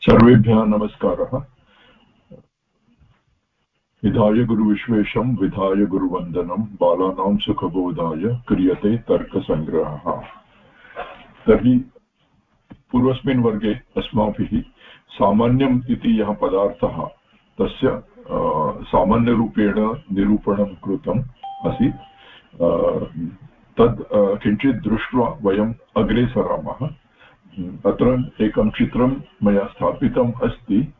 सर्वेभ्यः नमस्कारः। विधाय गुरुविश्वेशं, विधाय गुरुवन्दनं, बालानां सुखबोधाय क्रियते तर्कसङ्ग्रहः। तर्हि पूर्वस्मिन् वर्गे अस्माभिः सामान्यम् इति यः पदार्थः, तस्य सामान्यरूपेण निरूपणं कृतम् आसीत्। तद् किञ्चित् दृष्ट्वा वयम् अग्रे सरामः अत्र एकं चित्रं मया स्थापितम् अस्ति।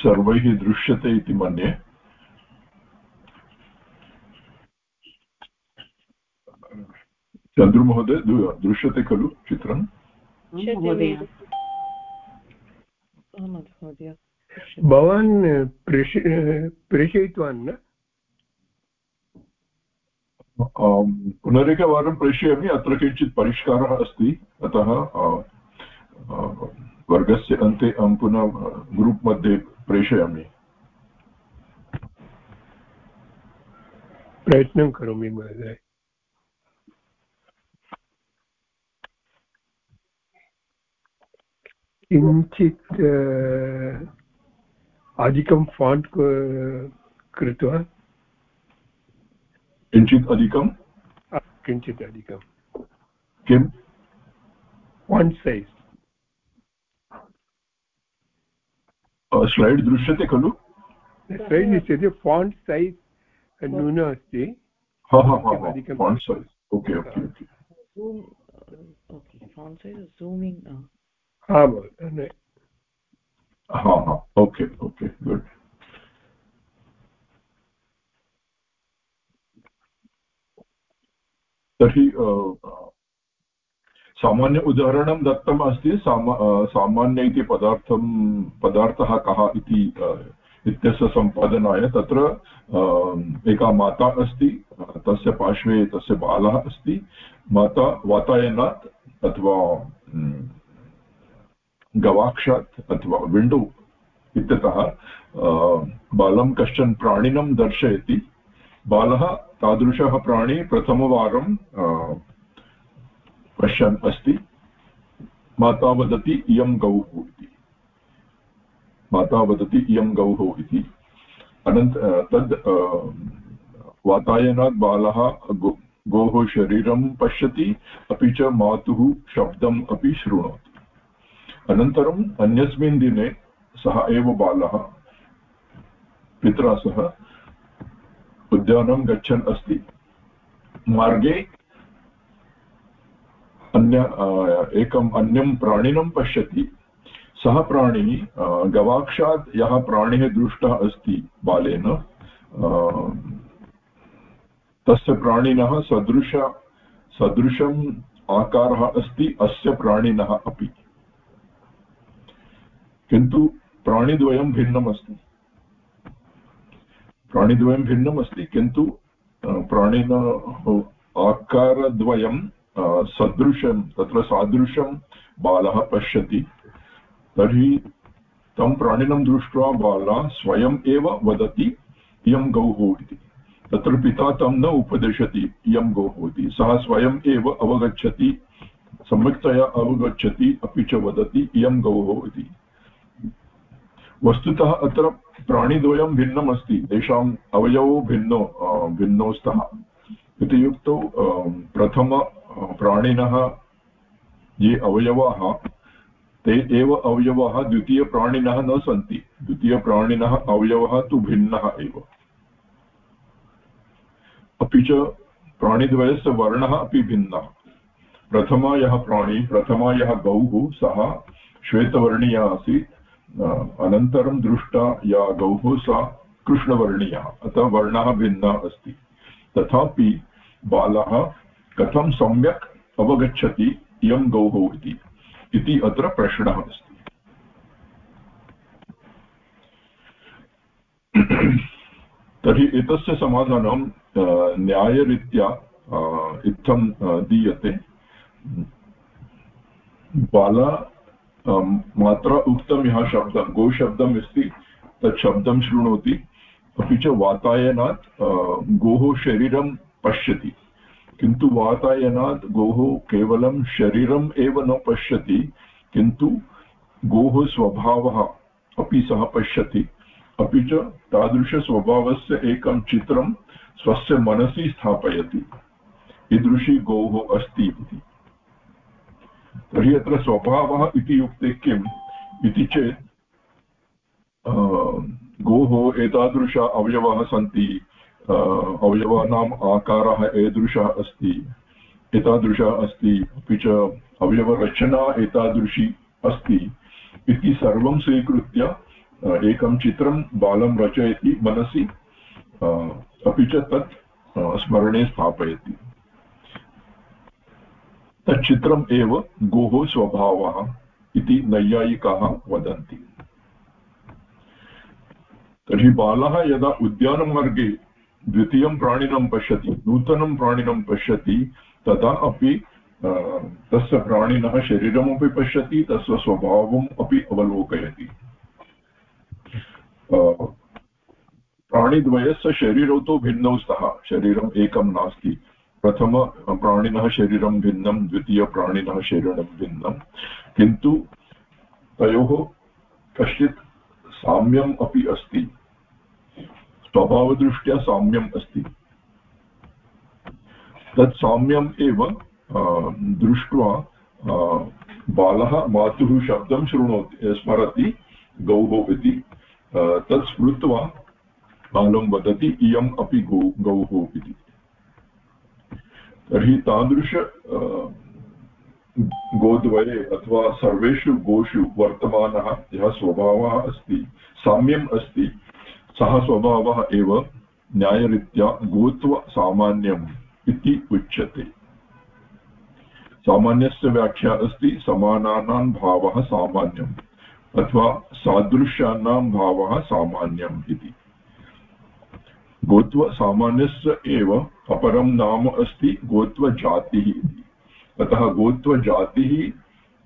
सर्वैः दृश्यते इति मन्ये। चन्द्रुमहोदय दृश्यते खलु चित्रम् भवान् प्रेषयितवान् न? पुनरेकवारं प्रेषयामि, अत्र किञ्चित् परिष्कारः अस्ति, अतः वर्गस्य अन्ते अहं पुनः ग्रूप् मध्ये प्रेषयामि। प्रयत्नं करोमि, महोदय। किञ्चित् अधिकं फाण्ट् कृत्वा किञ्चित् अधिकं किञ्चित् अधिकं किं फाण्ट् सैज् स्लैड् दृश्यते खलु? स्लैड् इत्युक्ते फाण्ट् सैज् न्यूनम् अस्ति। ओके ओके ओके हा हा ओके ओके गुड् तर्हि सामान्य उदाहरणं दत्तम् अस्ति सामा सामान्य इति पदार्थं, पदार्थः कः इति इत्यस्य सम्पादनाय तत्र एका माता अस्ति तस्य पार्श्वे तस्य बालः अस्ति, माता वातायनात् अथवा गवाक्षात् अथवा विण्डो इत्यतः बालं कश्चन प्राणिनं दर्शयति बालः तादृशः प्राणी प्रथमवारं पश्यन् अस्ति। माता वदति, इयं गौः इति। माता वदति, इयं गौः इति। अनन्त तद् वातायनात् बालः गोः शरीरं पश्यति, अपि च मातुः शब्दम् अपि शृणोति। अनन्तरम् अन्यस्मिन् दिने सः एव बालः, पित्रा सह उद्यानं गच्छन् अस्ति। मार्गे अन्य एकम् अन्यं प्राणिनं पश्यति। सः प्राणी गवाक्षात् यः प्राणिः दृष्टः अस्ति बालेन तस्य प्राणिनः सदृश, सदृशम् आकारः अस्ति, अस्य प्राणिनः अपि। किन्तु प्राणिद्वयं भिन्नम् अस्ति प्राणिद्वयं भिन्नम् अस्ति किन्तु प्राणिनः आकारद्वयं सदृशं, तत्र सादृशं बालः पश्यति। तर्हि तं प्राणिनं दृष्ट्वा बाला स्वयम् एव वदति, इयं गौः इति। तत्र पिता तं न उपदिशति, इयं गौः इति। सः स्वयम् एव अवगच्छति, सम्यक्तया अवगच्छति, अपि च वदति, इयं गौः इति। वस्तुतः अत्र प्राणिद्वयं भिन्नम् अस्ति तेषाम् अवयवो भिन्नो भिन्नौ स्तः इत्युक्तौ प्रथम प्राणिनः ये अवयवाः, ते एव अवयवाः द्वितीयप्राणिनः न सन्ति। द्वितीयप्राणिनः अवयवः तु भिन्नः एव। अपि च प्राणिद्वयस्य वर्णः अपि भिन्नः। प्रथमा यः प्राणी, प्रथमा यः गौः, सः श्वेतवर्णीयः आसीत्। अनन्तरं दृष्टा या गौः सा कृष्णवर्णीया, अतः वर्णः भिन्नः अस्ति। तथापि बालः कथं सम्यक् अवगच्छति इयं गौः इति इति अत्र प्रश्नः अस्ति। तर्हि एतस्य समाधानं न्यायरीत्या इत्थं दीयते। बाला मात्रा उक्तं यः शब्दं गोशब्दम् अस्ति तत् शब्दं शृणोति। अपि च वातायनात् गोः शरीरं पश्यति। किन्तु वातायनात्, गोः केवलं शरीरम् एव न पश्यति, किन्तु गोः स्वभावः अपि सः पश्यति। अपि च तादृशस्वभावस्य एकं चित्रं स्वस्य मनसि स्थापयति। ईदृशी गौः अस्ति इति। तर्हि अत्र स्वभावः इति युक्ते किम्? इति चेत् गोः एतादृश अवयवाः सन्ति अवयवानाम् आकारः ईदृशः अस्ति, एतादृशः अस्ति, अपि च अवयवरचना एतादृशी अस्ति। इति सर्वं स्वीकृत्य एकं चित्रं बालं रचयति मनसि अपि च तत् स्मरणे स्थापयति। तच्चित्रम् एव गोः स्वभावः इति नैयायिकाः वदन्ति। तर्हि बालः यदा उद्यानमार्गे द्वितीयं प्राणिनं पश्यति, नूतनं प्राणिनं पश्यति, तदा अपि तस्य प्राणिनः शरीरमपि पश्यति, तस्य स्वभावम् अपि अवलोकयति। प्राणिद्वयस्य शरीरौ तु भिन्नौ स्तः, शरीरम् एकं नास्ति। प्रथम, प्राणिनः शरीरं भिन्नं द्वितीयप्राणिनः शरीरं भिन्नं। किन्तु तयोः कश्चित् साम्यम् अपि अस्ति। स्वभावदृष्ट्या साम्यम् अस्ति। तत् साम्यम् एव दृष्ट्वा बालः मातुः शब्दं शृणोति स्मरति, गौः इति। तत् स्मृत्वा बालं वदति, इयम् अपि गौ, गौः इति। तर्हि तादृश गोद्वये अथवा सर्वेषु गोषु वर्तमानः यः स्वभावः अस्ति, साम्यम् अस्ति, सः स्वभावः एव न्यायरीत्या गोत्वसामान्यम् इति उच्यते। सामान्यस्य व्याख्या अस्ति, समानानां भावः सामान्यम् अथवा सादृश्यानां भावः सामान्यम् इति। गोत्वसामान्यस्य एव अपरं नाम अस्ति गोत्वजातिः इति। अतः गोत्वजातिः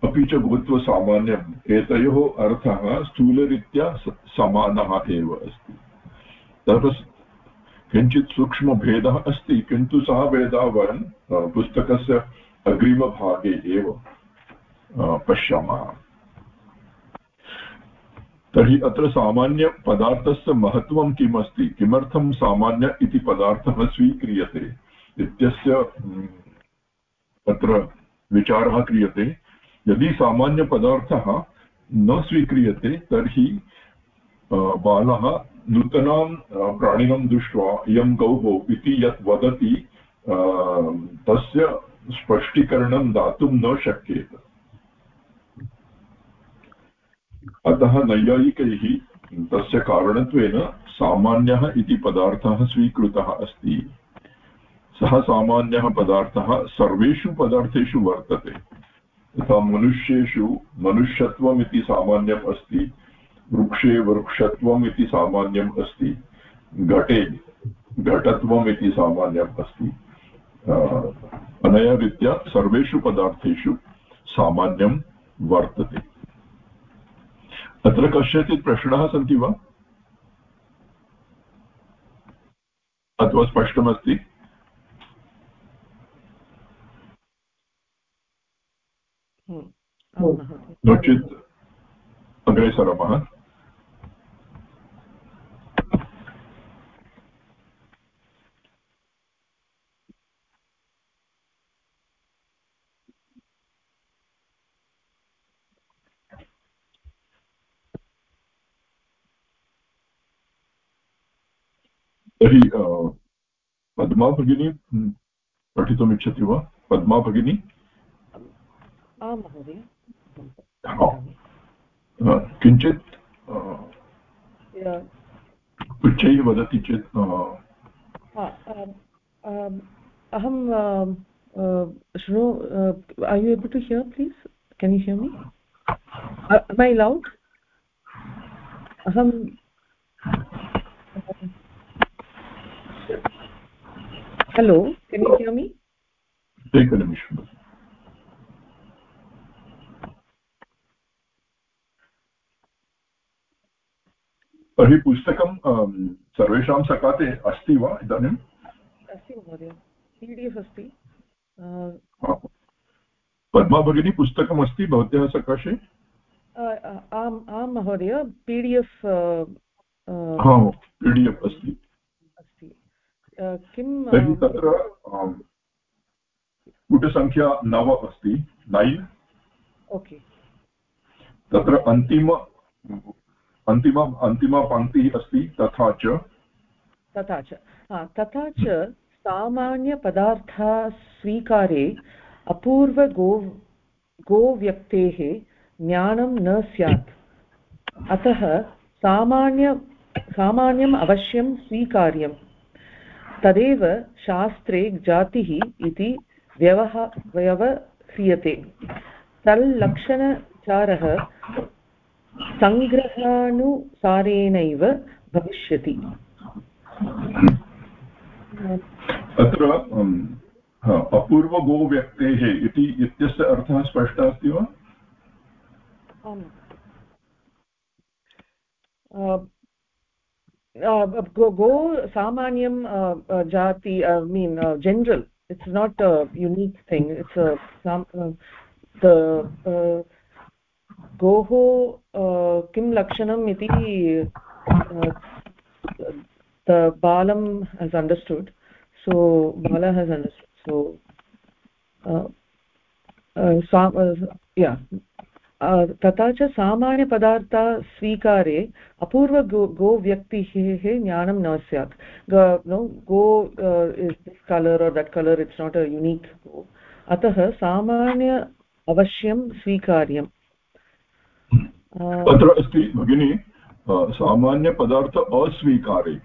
अपि च गोत्वसामान्यम्। एतयोः अर्थः स्थूलरीत्या समानः एव अस्ति। तत्र किञ्चित् सूक्ष्मभेदः अस्ति, किन्तु सः भेदः वयं पुस्तकस्य अग्रिमभागे एव पश्यामः। तर्हि अत्र सामान्यपदार्थस्य महत्त्वं किम् अस्ति किमर्थं सामान्य इति पदार्थः स्वीक्रियते? इत्यस्य अत्र विचारः क्रियते। यदि सामान्यपदार्थः न स्वीक्रियते, तर्हि बालः नूतनां प्राणिनं दृष्ट्वा इयं गौः इति यत् वदति तस्य स्पष्टीकरणं दातुं न शक्येत। अतः नैयायिकैः तस्य कारणत्वेन सामान्यः इति पदार्थः स्वीकृतः अस्ति। सः सामान्यः पदार्थः सर्वेषु पदार्थेषु वर्तते। यथा मनुष्येषु मनुष्यत्वम् सामान्यम् अस्ति, वृक्षे वृक्षत्वम् इति सामान्यम् अस्ति, घटे घटत्वम् इति सामान्यम् अस्ति। अनया रीत्या सर्वेषु पदार्थेषु सामान्यं वर्तते। अत्र कस्यचित् प्रश्नाः सन्ति वा? अथवा स्पष्टमस्ति? नो चेत् अग्रे सरामः तर्हि पद्मा भगिनी पठितुम् इच्छति वा? पद्मा भगिनी आं महोदय। किञ्चित् उच्चैः वदति चेत् अहं शृणु are you able to hear please can you hear me my loud अहं hello can you hear me? एकनिमिषम् तर्हि पुस्तकं सर्वेषां सकाते अस्ति वा इदानीम् अस्ति महोदय पी डि एफ् अस्ति। पद्मा भगिनी पुस्तकमस्ति भवत्याः सकाशे? आम् आं महोदय P D F P D F अस्ति। किं तर्हि तत्र पुटसङ्ख्या नव अस्ति नैन्। ओके। तत्र अन्तिम अन्तिम अन्तिमपङ्क्तिः अस्ति तथा च। तथा च। तथा च सामान्यपदार्था स्वीकारे अपूर्वगो गोव्यक्तेः ज्ञानं न स्यात्। अतः सामान्य सामान्यम् अवश्यं स्वीकार्यम्। तदेव शास्त्रे जातिः इति व्यवह व्यवह्रियते। तल्लक्षणविचारः सङ्ग्रहानुसारेणैव भविष्यति। अत्र अपूर्वगोव्यक्तेः इति इत्यस्य अर्थः स्पष्टः अस्ति वा? Uh, uh, go samanyam uh, jati i mean general. It's not a unique thing. It's a the गोः किं लक्षणम् इति बालं हेस् अण्डर्स्टुड् सो बाल हेस् अण्डर्स्टुड् सो या तथा च सामान्यपदार्थ स्वीकारे अपूर्व गो गोव्यक्तिः ज्ञानं न स्यात्। No, go is this colour or that colour it's not a unique गो। अतः सामान्य अवश्यं स्वीकार्यम्। अत्र अस्ति भगिनि सामान्यपदार्थ अस्वीकारे।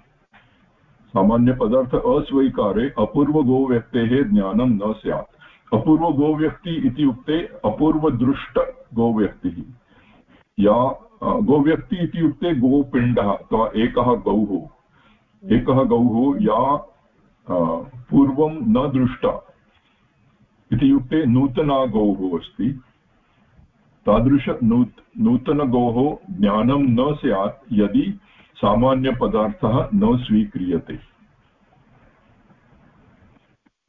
सामान्यपदार्थ अस्वीकारे अपूर्वगोव्यक्तेः ज्ञानं न स्यात्। अपूर्वगोव्यक्ति इत्युक्ते अपूर्वदृष्ट गोव्यक्तिः। या गोव्यक्ति इत्युक्ते गोपिण्डः, अथवा एकः गौः। एकः गौः या पूर्वं न दृष्टा इत्युक्ते नूतना गौः अस्ति। तादृश नूत्, नूतनगोः ज्ञानं न स्यात्, यदि सामान्यपदार्थः न स्वीक्रियते।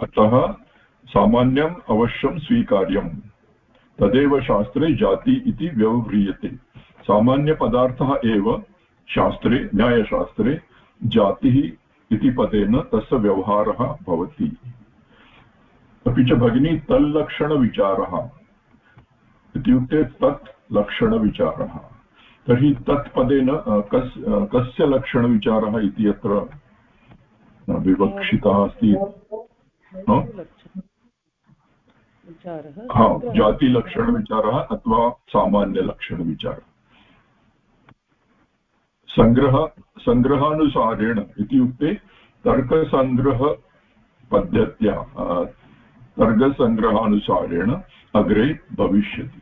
अतः सामान्यम् अवश्यं स्वीकार्यम्। तदेव शास्त्रे जाति इति व्यवह्रियते। सामान्यपदार्थः एव शास्त्रे न्यायशास्त्रे जातिः इति पदेन तस्य व्यवहारः भवति। अपि च भगिनी तल्लक्षणविचारः इत्युक्ते तत् लक्षणविचारः तर्हि तत् पदेन कस् कस्य लक्षणविचारः इति अत्र विवक्षितः अस्ति। हा जातिलक्षणविचारः अथवा सामान्यलक्षणविचारः सङ्ग्रह सङ्ग्रहानुसारेण इत्युक्ते तर्कसङ्ग्रहपद्धत्या तर्कसङ्ग्रहानुसारेण अग्रे भविष्यति।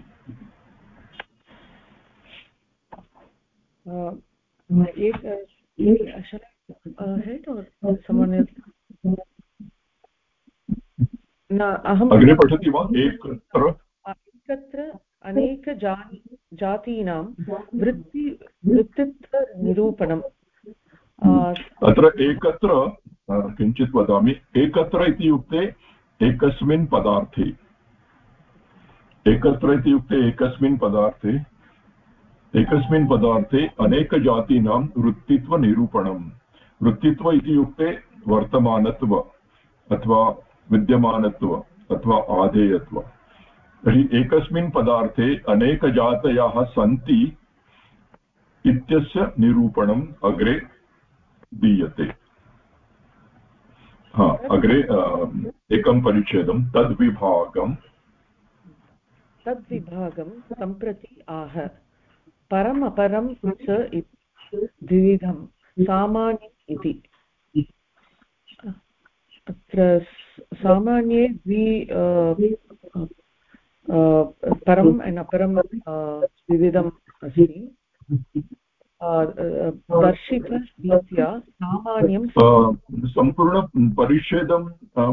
अहम् अग्रे पठति वा? एकत्र एकत्र अनेकजा जातीनां वृत्ति वृत्तित्वनिरूपणम्। अत्र एकत्र किञ्चित् वदामि। एकत्र इत्युक्ते एकस्मिन् पदार्थे। एकत्र इत्युक्ते एकस्मिन् पदार्थे। एकस्मिन् पदार्थे अनेकजातीनां वृत्तित्वनिरूपणं वृत्तित्व इत्युक्ते वर्तमानत्व अथवा विद्यमानत्व अथवा आधेयत्व। तर्हि एकस्मिन् पदार्थे अनेकजातयः सन्ति इत्यस्य निरूपणम् अग्रे दीयते। हा, अग्रे एकं परिच्छेदं। तद्विभागं तद्विभागं सम्प्रति आह। परमपरं च द्विविधं सामान्यम् इति। अत्र सामान्ये द्वि परम् एण्ड् अपरं द्विविधम् अस्ति। दर्शितरीत्या सामान्यं सम्पूर्णपरिच्छेदं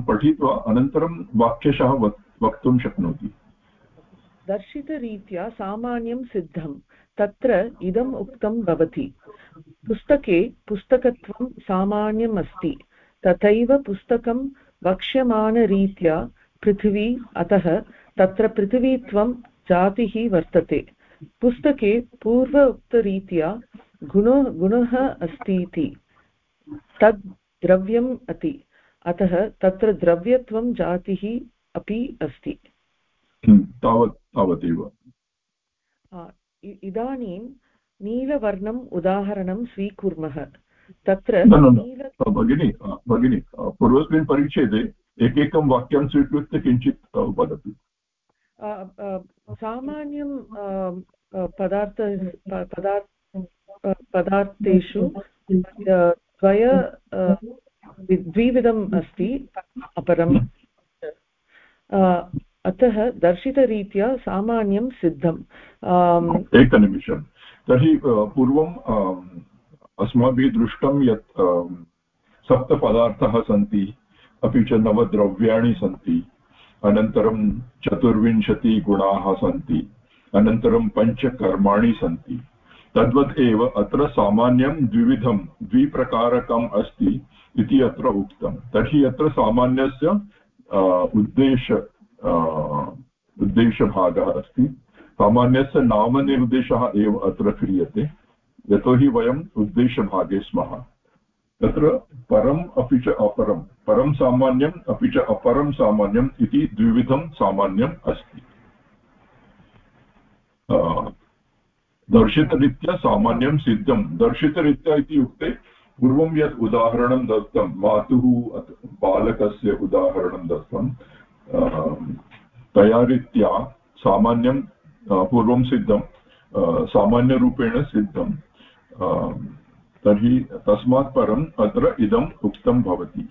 पठित्वा अनन्तरं वाक्यशः वक्तुं शक्नोति। दर्शितरीत्या सामान्यं सिद्धं तत्र इदम् उक्तं भवति। पुस्तके पुस्तकत्वं सामान्यम् अस्ति तथैव पुस्तकं वक्ष्यमाणरीत्या पृथिवी अतः तत्र पृथिवीत्वं जातिः वर्तते। पुस्तके पूर्व उक्तरीत्या गुणो गुणः अस्ति इति तद् द्रव्यम् अति अतः तत्र द्रव्यत्वं जातिः अपि अस्ति। तावदेव। इदानीं नीलवर्णम् उदाहरणं स्वीकुर्मः। तत्र भगिनि भगिनि पूर्वस्मिन् परिच्छेदे एकैकं वाक्यं स्वीकृत्य किञ्चित् वदतु। सामान्यं पदार्थ पदार्थ पदार्थेषु द्वय द्विविधम् अस्ति अपरम्। अतः दर्शितरीत्या सामान्यं सिद्धम्। एकनिमिषं। तर्हि पूर्वं अस्माभिः दृष्टं यत् सप्तपदार्थाः सन्ति, अपि च नवद्रव्याणि सन्ति। अनन्तरं चतुर्विंशतिगुणाः सन्ति। अनन्तरं पञ्चकर्माणि सन्ति। तद्वत् एव अत्र सामान्यं द्विविधं, द्विप्रकारकम् अस्ति इति अत्र उक्तं। तर्हि अत्र सामान्यस्य उद्देश उद्देशभागः अस्ति। सामान्यस्य नामनिर्देशः एव अत्र क्रियते। यतोहि वयम् उद्देशभागे स्मः। तत्र परम् अपि च अपरं परं सामान्यम् अपि च अपरं सामान्यम् इति द्विविधं सामान्यम् अस्ति। दर्शितरीत्या सामान्यं सिद्धं। दर्शितरीत्या इत्युक्ते पूर्वं यत् उदाहरणं दत्तं, मातुः बालकस्य उदाहरणं दत्तं तया रीत्या सामान्यं पूर्वं सिद्धं सामान्यरूपेण सिद्धं। तर्हि तस्मात् परम् अत्र इदम् उक्तं भवति।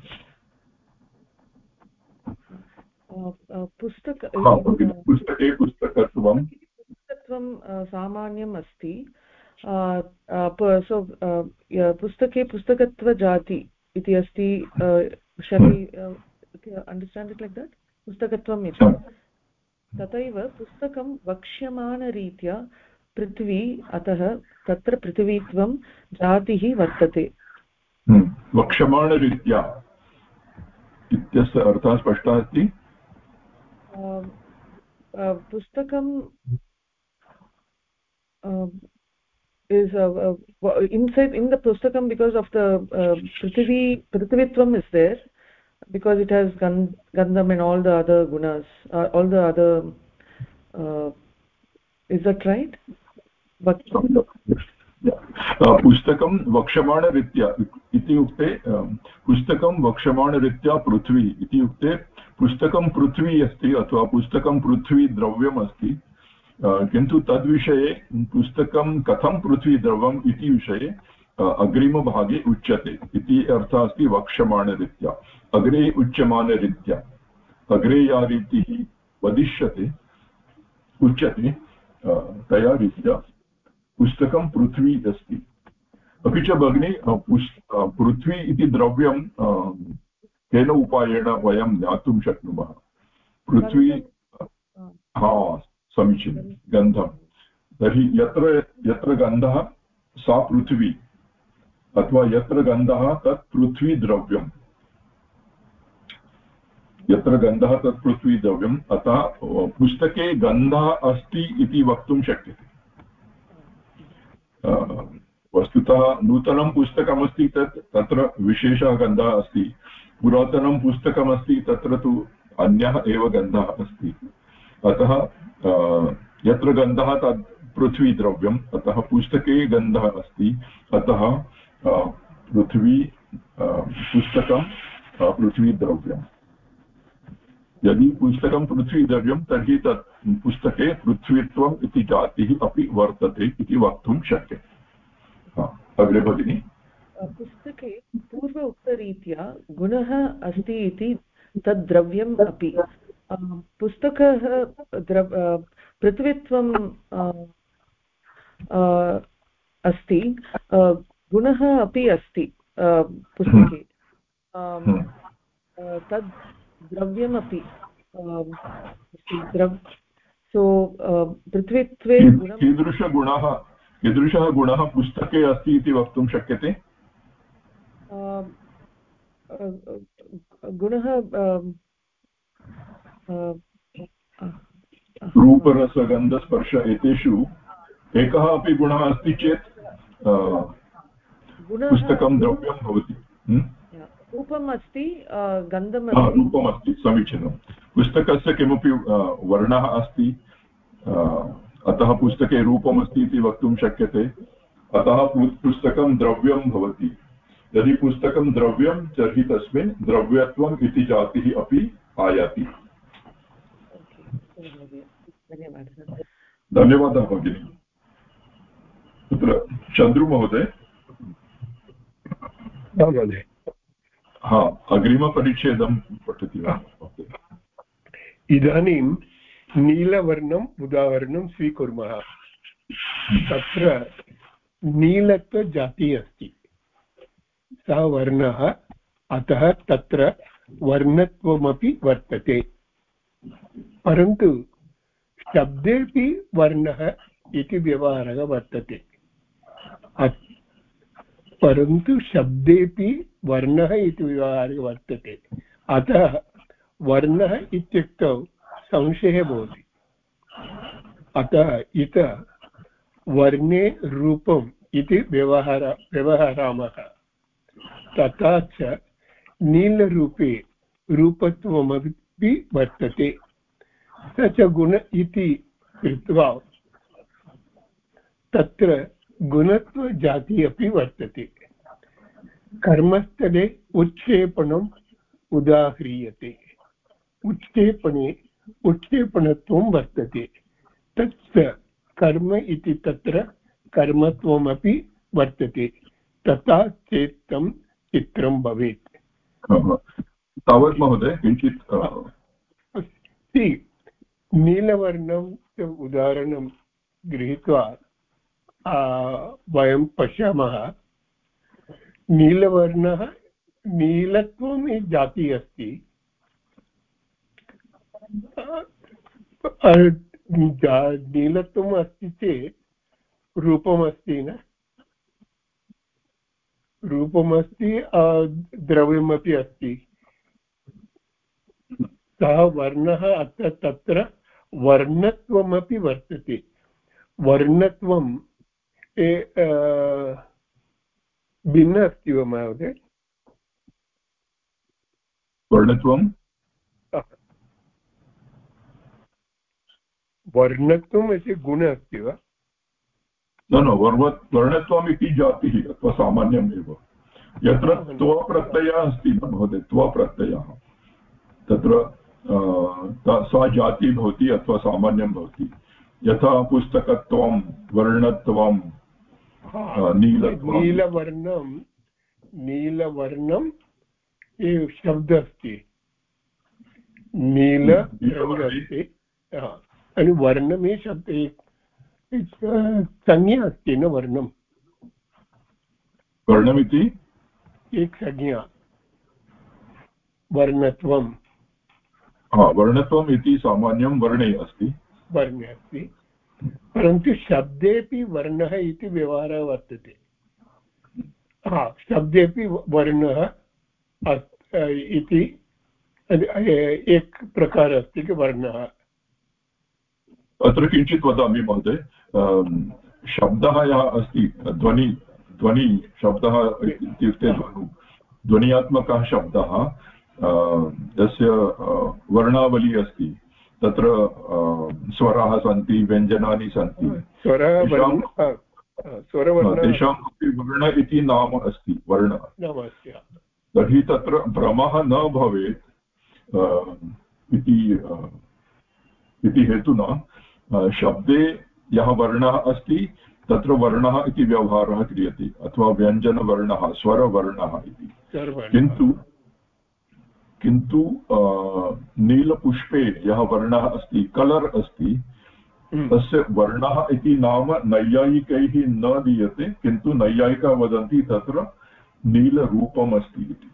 पुस्तक पुस्तके पुस्तकत्वं पुस्तकत्वं सामान्यम् अस्ति। सो पुस्तके पुस्तकत्वजाति इति अस्ति अण्डर्स्टाण्ड् इट् लैक् दट् पुस्तकत्वम् इति। तथैव पुस्तकं वक्ष्यमाणरीत्या पृथ्वी अतः तत्र पृथिवीत्वं जातिः वर्तते हम्म, वक्षमाणरीत्या इत्यस्य अर्थः स्पष्टः अस्ति पुस्तकं is uh, uh, inside in the pustakam because of the uh, prithvi prithvitvam is there because it has gandham and all the other gunas uh, all the other uh, is that right पुस्तकं वक्षमाणरीत्या इत्युक्ते पुस्तकं वक्षमाणरीत्या पृथ्वी इत्युक्ते पुस्तकं पृथ्वी अस्ति अथवा पुस्तकं पृथ्वी द्रव्यम् अस्ति किन्तु तद्विषये पुस्तकं कथं पृथ्वी द्रव्यम् इति विषये अग्रिमभागे उच्यते इति अर्थः अस्ति वक्ष्यमाणरीत्या अग्रे उच्यमानरीत्या, अग्रे या रीतिः वदिष्यते, उच्यते तया रीत्या। पुस्तकं पृथ्वी अस्ति। अपि च भगिनी पृथ्वी इति द्रव्यं केन उपायेन वयं ज्ञातुं शक्नुमः? पृथ्वी, हा, समीचीनं, गन्धं। तर्हि यत्र यत्र गन्धः, सा पृथ्वी। अथवा यत्र गन्धः, तत् पृथ्वीद्रव्यम् यत्र गन्धः, तत् पृथ्वीद्रव्यम् अतः पुस्तके गन्धः अस्ति इति वक्तुं शक्यते। वस्तुतः नूतनं पुस्तकमस्ति तत्, तत्र विशेषः गन्धः अस्ति। पुरातनं पुस्तकमस्ति, तत्र तु अन्यः एव गन्धः अस्ति। अतः यत्र गन्धः तत् पृथ्वीद्रव्यम्, अतः पुस्तके गन्धः अस्ति। अतः पृथ्वी पुस्तकं पृथ्वीद्रव्यम्। यदि पुस्तकं पृथ्वीद्रव्यं, तर्हि तत् पुस्तके पृथ्वीत्वम् इति जातिः अपि वर्तते इति वक्तुं शक्यते। अग्रे भगिनि। पुस्तके पूर्व उक्तरीत्या गुणः अस्ति इति तद् द्रव्यम् अपि। पुस्तकः द्रव पृथ्वीत्वं अस्ति। गुणः अपि अस्ति पुस्तके। तद् द्रव्यमपि द्रव सो पृथ्वीत्वे कीदृशगुणः कीदृशः गुणः पुस्तके अस्ति इति वक्तुं शक्यते? गुणः रूपरसगन्धस्पर्श एतेषु एकः अपि गुणः अस्ति चेत् पुस्तकं द्रव्यं भवति। रूपम् अस्ति गन्धम् रूपम् अस्ति समीचीनं। पुस्तकस्य किमपि वर्णः अस्ति अतः पुस्तके रूपमस्ति इति वक्तुं शक्यते। अतः पुस्तकं द्रव्यं भवति। यदि पुस्तकं द्रव्यं तर्हि तस्मिन् द्रव्यत्वम् इति जातिः अपि आयाति। धन्यवादः भगिनि। तत्र चन्द्रुमहोदय। महोदय हा अग्रिमपरिच्छेदं पठति वा इदानीं नीलवर्णम् उदाहरणं स्वीकुर्मः। तत्र नीलत्वजातिः अस्ति। सः वर्णः अतः तत्र वर्णत्वमपि वर्तते। परन्तु शब्देपि वर्णः इति व्यवहारः वर्तते। परन्तु शब्देपि वर्णः इति व्यवहारः वर्तते। अतः वर्णः इत्युक्तौ संशयः भवति। अतः इतः वर्णे रूपम् इति व्यवहार, व्यवहरामः। तथा च नीलरूपे रूपत्वमपि वर्तते। स च गुण इति कृत्वा तत्र गुणत्वजाति अपि वर्तते। कर्मस्थले उत्क्षेपणम् उदाह्रियते। उत्क्षेपणे उत्क्षेपणत्वं वर्तते। तच्च कर्म इति तत्र कर्मत्वमपि वर्तते। तथा चेत् तं चित्रं भवेत्। तावत् महोदय किञ्चित् नीलवर्णं उदाहरणं गृहीत्वा वयं पश्यामः। नीलवर्णः नीलत्वं जातिः अस्ति। नीलत्वम् अस्ति चेत् रूपमस्ति न? रूपमस्ति द्रव्यमपि अस्ति। सः वर्णः अत्र तत्र वर्णत्वमपि वर्तते। वर्णत्वं भिन्न अस्ति वा महोदय वर्णत्वं वर्णत्वम् इति गुण अस्ति वा न न वर्व वर्णत्वम् इति जातिः अथवा सामान्यम् एव यत्र त्वप्रत्ययः अस्ति न महोदय त्वप्रत्ययः तत्र सा जातिः भवति अथवा सामान्यं भवति यथा पुस्तकत्वं वर्णत्वं नीलवर्णं नीलवर्णं शब्दः अस्ति। नील अस्ति। आणि वर्णमे शब्द एक संज्ञा अस्ति न वर्णं। वर्णमिति? एक संज्ञा। वर्णत्वं। वर्णत्वम् इति सामान्यं वर्णे अस्ति। वर्णे अस्ति। परन्तु शब्देपि वर्णः इति व्यवहारः वर्तते। हा, शब्देपि वर्णः इति एक प्रकारः अस्ति वर्णः। अत्र किञ्चित् वदामि महोदय शब्दः यः अस्ति, ध्वनि ध्वनि शब्दः इत्युक्ते ध्वनियात्मकः शब्दः यस्य वर्णावली अस्ति। तत्र स्वराः सन्ति व्यञ्जनानि सन्ति। तेषाम् अपि वर्ण इति नाम अस्ति वर्ण। तर्हि तत्र भ्रमः न भवेत् इति हेतुना शब्दे यः वर्णः अस्ति तत्र वर्णः इति व्यवहारः क्रियते अथवा व्यञ्जनवर्णः स्वरवर्णः इति। किन्तु किन्तु नीलपुष्पे यः वर्णः अस्ति कलर् अस्ति हम्म। तस्य वर्णः इति नाम नैयायिकैः न दीयते किन्तु नैयायिकाः वदन्ति तत्र नीलरूपम् अस्ति इति।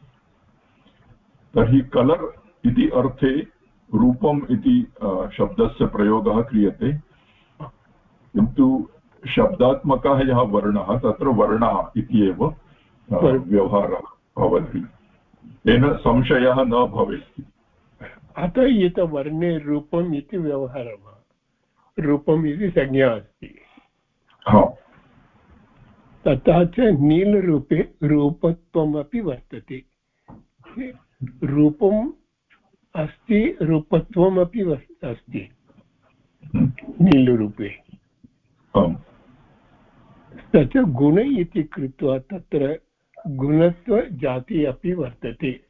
तर्हि कलर् इति अर्थे रूपम् इति शब्दस्य प्रयोगः क्रियते। किन्तु शब्दात्मकः यः वर्णः तत्र वर्णः इति एव व्यवहारः भवति। तेन संशयः न भवेत्। अतः एत वर्णे रूपम् इति व्यवहारः। रूपम् इति संज्ञा अस्ति। तथा च नीलरूपे रूपत्वमपि वर्तते। रूपम् अस्ति रूपत्वमपि अस्ति। नीलरूपे। च गुण इति कृत्वा तत्र गुणत्वजाति अपि वर्तते।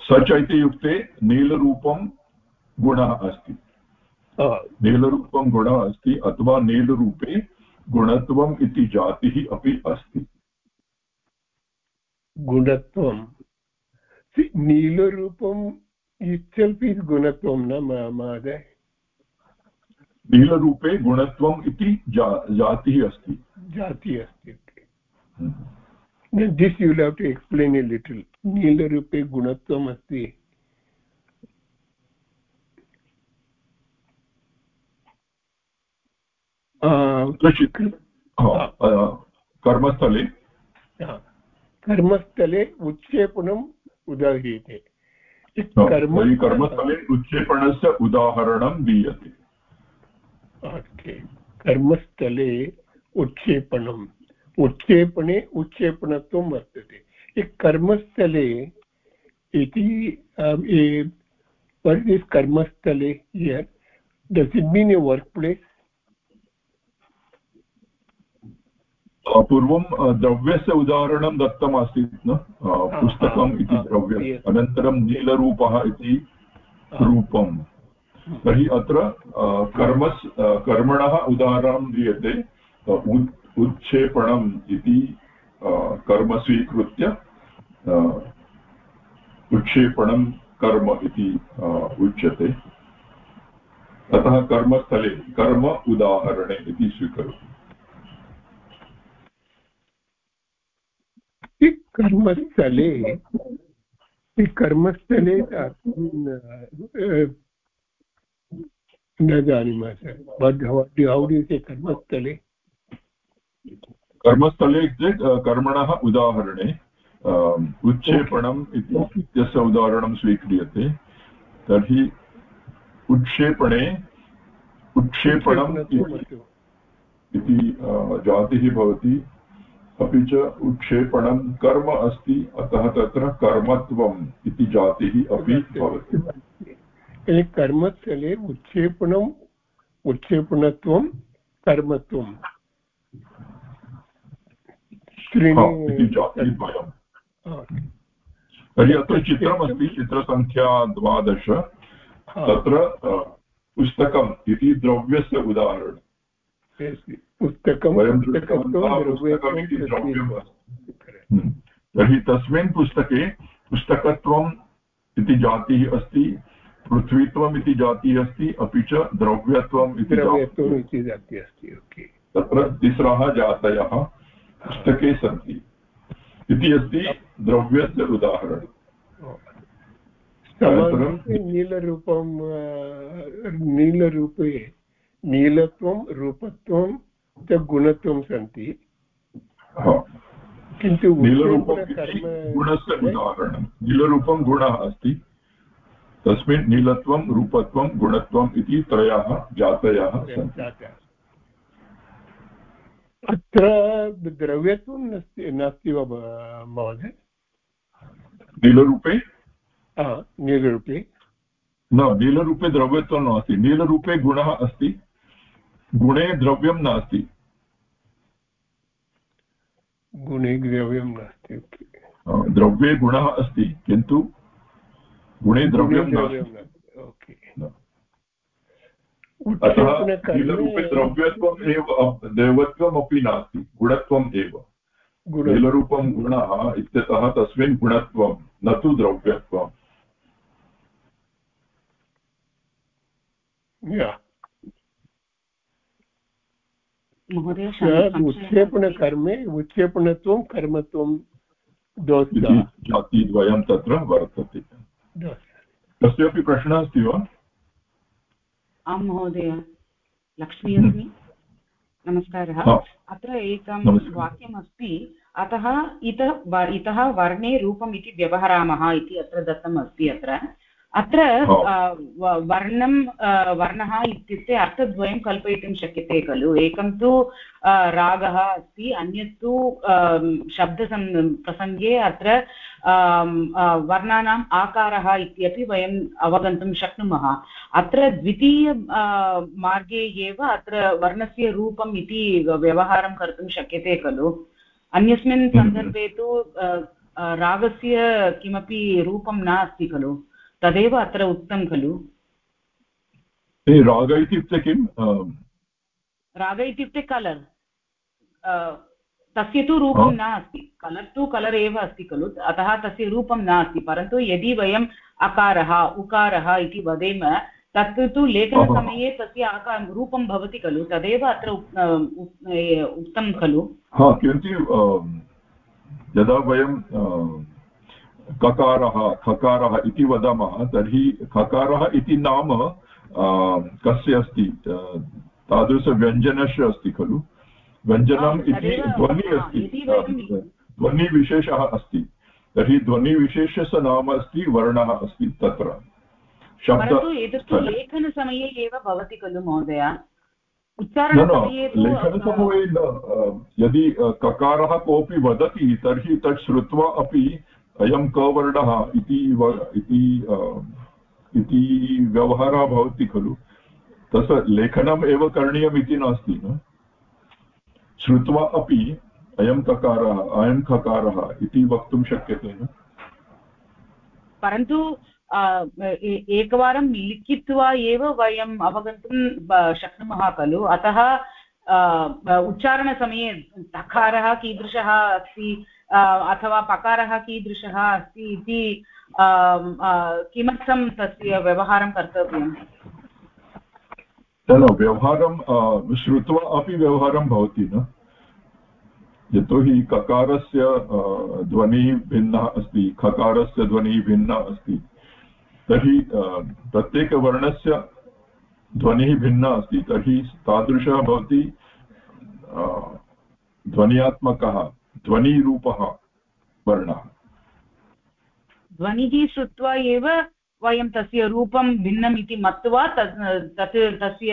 स च इति युक्ते नीलरूपं गुणः अस्ति। नीलरूपं गुणः अस्ति अथवा नीलरूपे गुणत्वम् इति जातिः अपि अस्ति। गुणत्वं। नीलरूपम् इस् गुणत्वं न महोदय नीलरूपे गुणत्वम् इति जातिः अस्ति। जातिः अस्ति। This you have to explain a little नीलरूपे गुणत्वम् अस्ति कर्मस्थले कर्मस्थले उत्क्षेपणम् उदाह्रियते कर्मस्थले उत्क्षेपणस्य उदाहरणं दीयते कर्मस्थले उत्क्षेपणम् उत्क्षेपणे उत्क्षेपणत्वं वर्तते। कर्मस्थले इति कर्मस्थले here does it mean a work place पूर्वं द्रव्यस्य उदाहरणं दत्तम् आसीत् न पुस्तकम् इति द्रव्यम्। अनन्तरं नीलरूपः इति रूपं तर्हि अत्र कर्म कर्मणः उदाहरणं दीयते। उत्क्षेपणम् इति कर्म स्वीकृत्य उत्क्षेपणं कर्म इति उच्यते। ततः कर्मस्थले कर्म उदाहरणे इति स्वीकरोति। कर्मस्थले कर्मस्थले न जानीमः से कर्मस्थले कर्मस्थले कर्मणः उदाहरणे उत्क्षेपणम् इति इत्यस्य उदाहरणं स्वीक्रियते। तर्हि उत्क्षेपणे उत्क्षेपणम् इति जातिः भवति। अपि च उत्क्षेपणं कर्म अस्ति अतः तत्र कर्मत्वम् इति जातिः अपि भवति। कर्मस्थले उत्क्षेपणम् उत्क्षेपणत्वं तर्हि अत्र चित्रमस्ति चित्रसङ्ख्या द्वादश तत्र पुस्तकम् इति द्रव्यस्य उदाहरणम् पुस्तकं तर्हि तस्मिन् पुस्तके पुस्तकत्वम् इति जातिः अस्ति पृथ्वीत्वम् इति जातिः अस्ति अपि च द्रव्यत्वम् इति जातिः अस्ति तत्र तिस्रः जातयः पुस्तके सन्ति। इति अस्ति द्रव्यस्य उदाहरणं नीलरूपं नीलरूपे नीलत्वं रूपत्वं च गुणत्वं सन्ति। किन्तु गुणस्य उदाहरणं। नीलरूपं गुणः अस्ति। तस्मिन् नीलत्वं रूपत्वं गुणत्वम् इति त्रयः जातयः। अत्र द्रव्यत्वं नास्ति नास्ति वा महोदय? नीलरूपे? नीलरूपे। न नीलरूपे द्रव्यत्वं नास्ति। नीलरूपे गुणः अस्ति। गुणे द्रव्यं नास्ति। गुणे द्रव्यं नास्ति द्रव्ये गुणः अस्ति किन्तु गुणे द्रव्यं नास्ति। अतः नीलरूपे द्रव्यत्वम् एव दैवत्वमपि नास्ति गुणत्वम् एव। नीलरूपं गुणः इत्यतः तस्मिन् गुणत्वं न तु द्रव्यत्वम्। उत्क्षेपणकर्मे उत्क्षेपणत्वं कर्मत्वं जातिद्वयं तत्र वर्तते। कस्यापि प्रश्नः अस्ति वा? आं महोदय लक्ष्मी अस्मि। नमस्कारः। अत्र एकं वाक्यमस्ति अतः इतः इतः वर्णे रूपम् इति व्यवहरामः इति अत्र दत्तम् अस्ति अत्र। अत्र वर्णं वर्णः इत्युक्ते अर्थद्वयं कल्पयितुं शक्यते खलु। एकं तु रागः अस्ति अन्यत् तु शब्दसं प्रसङ्गे अत्र वर्णानाम् आकारः इत्यपि वयम् अवगन्तुं शक्नुमः। अत्र द्वितीय मार्गे एव अत्र वर्णस्य रूपम् इति व्यवहारं कर्तुं शक्यते खलु। अन्यस्मिन् सन्दर्भे तु रागस्य किमपि रूपं नास्ति खलु। तदेव अत्र उक्तं खलु। राग इत्युक्ते किं राग इत्युक्ते कलर् तस्य तु रूपं नास्ति। कलर् तु कलर् एव अस्ति खलु। अतः तस्य रूपं नास्ति। परन्तु यदि वयम् अकारः उकारः इति वदेम तत् तु लेखनसमये तस्य आकार रूपं भवति खलु। तदेव अत्र उक्तं खलु। किन्तु यदा वयं ककारः खकारः इति वदामः तर्हि खकारः इति नाम कस्य अस्ति? तादृशव्यञ्जनस्य अस्ति खलु? व्यञ्जनम् इति ध्वनिः अस्ति। ध्वनिविशेषः अस्ति। तर्हि ध्वनिविशेषस्य नाम अस्ति वर्णः अस्ति तत्र। शब्द लेखनसमये एव भवति खलु महोदय। लेखनसमये न यदि ककारः कोऽपि वदति तर्हि तत् श्रुत्वा अपि अयं कवर्णः इति व्यवहारः भवति खलु। तस्य लेखनम् एव करणीयम् इति नास्ति न? श्रुत्वा अपि अयं ककारः अयं खकारः इति वक्तुं शक्यते न? परन्तु एकवारं लिखित्वा एव वयम् अवगन्तुं शक्नुमः खलु। अतः उच्चारणसमये तकारः, कीदृशः अस्ति? अथवा पकारः कीदृशः अस्ति इति किमर्थं तस्य व्यवहारं कर्तव्यम् न व्यवहारं श्रुत्वा अपि व्यवहारं भवति न। यतोहि ककारस्य ध्वनिः भिन्नः अस्ति, खकारस्य ध्वनिः भिन्ना अस्ति। तर्हि प्रत्येकवर्णस्य ध्वनिः भिन्ना अस्ति, तर्हि तादृशः भवति ध्वन्यात्मकः। ध्वनिरूपः वर्णः। ध्वनिः श्रुत्वा एव वयं तस्य रूपं भिन्नम् इति मत्वा तत् तत् तस्य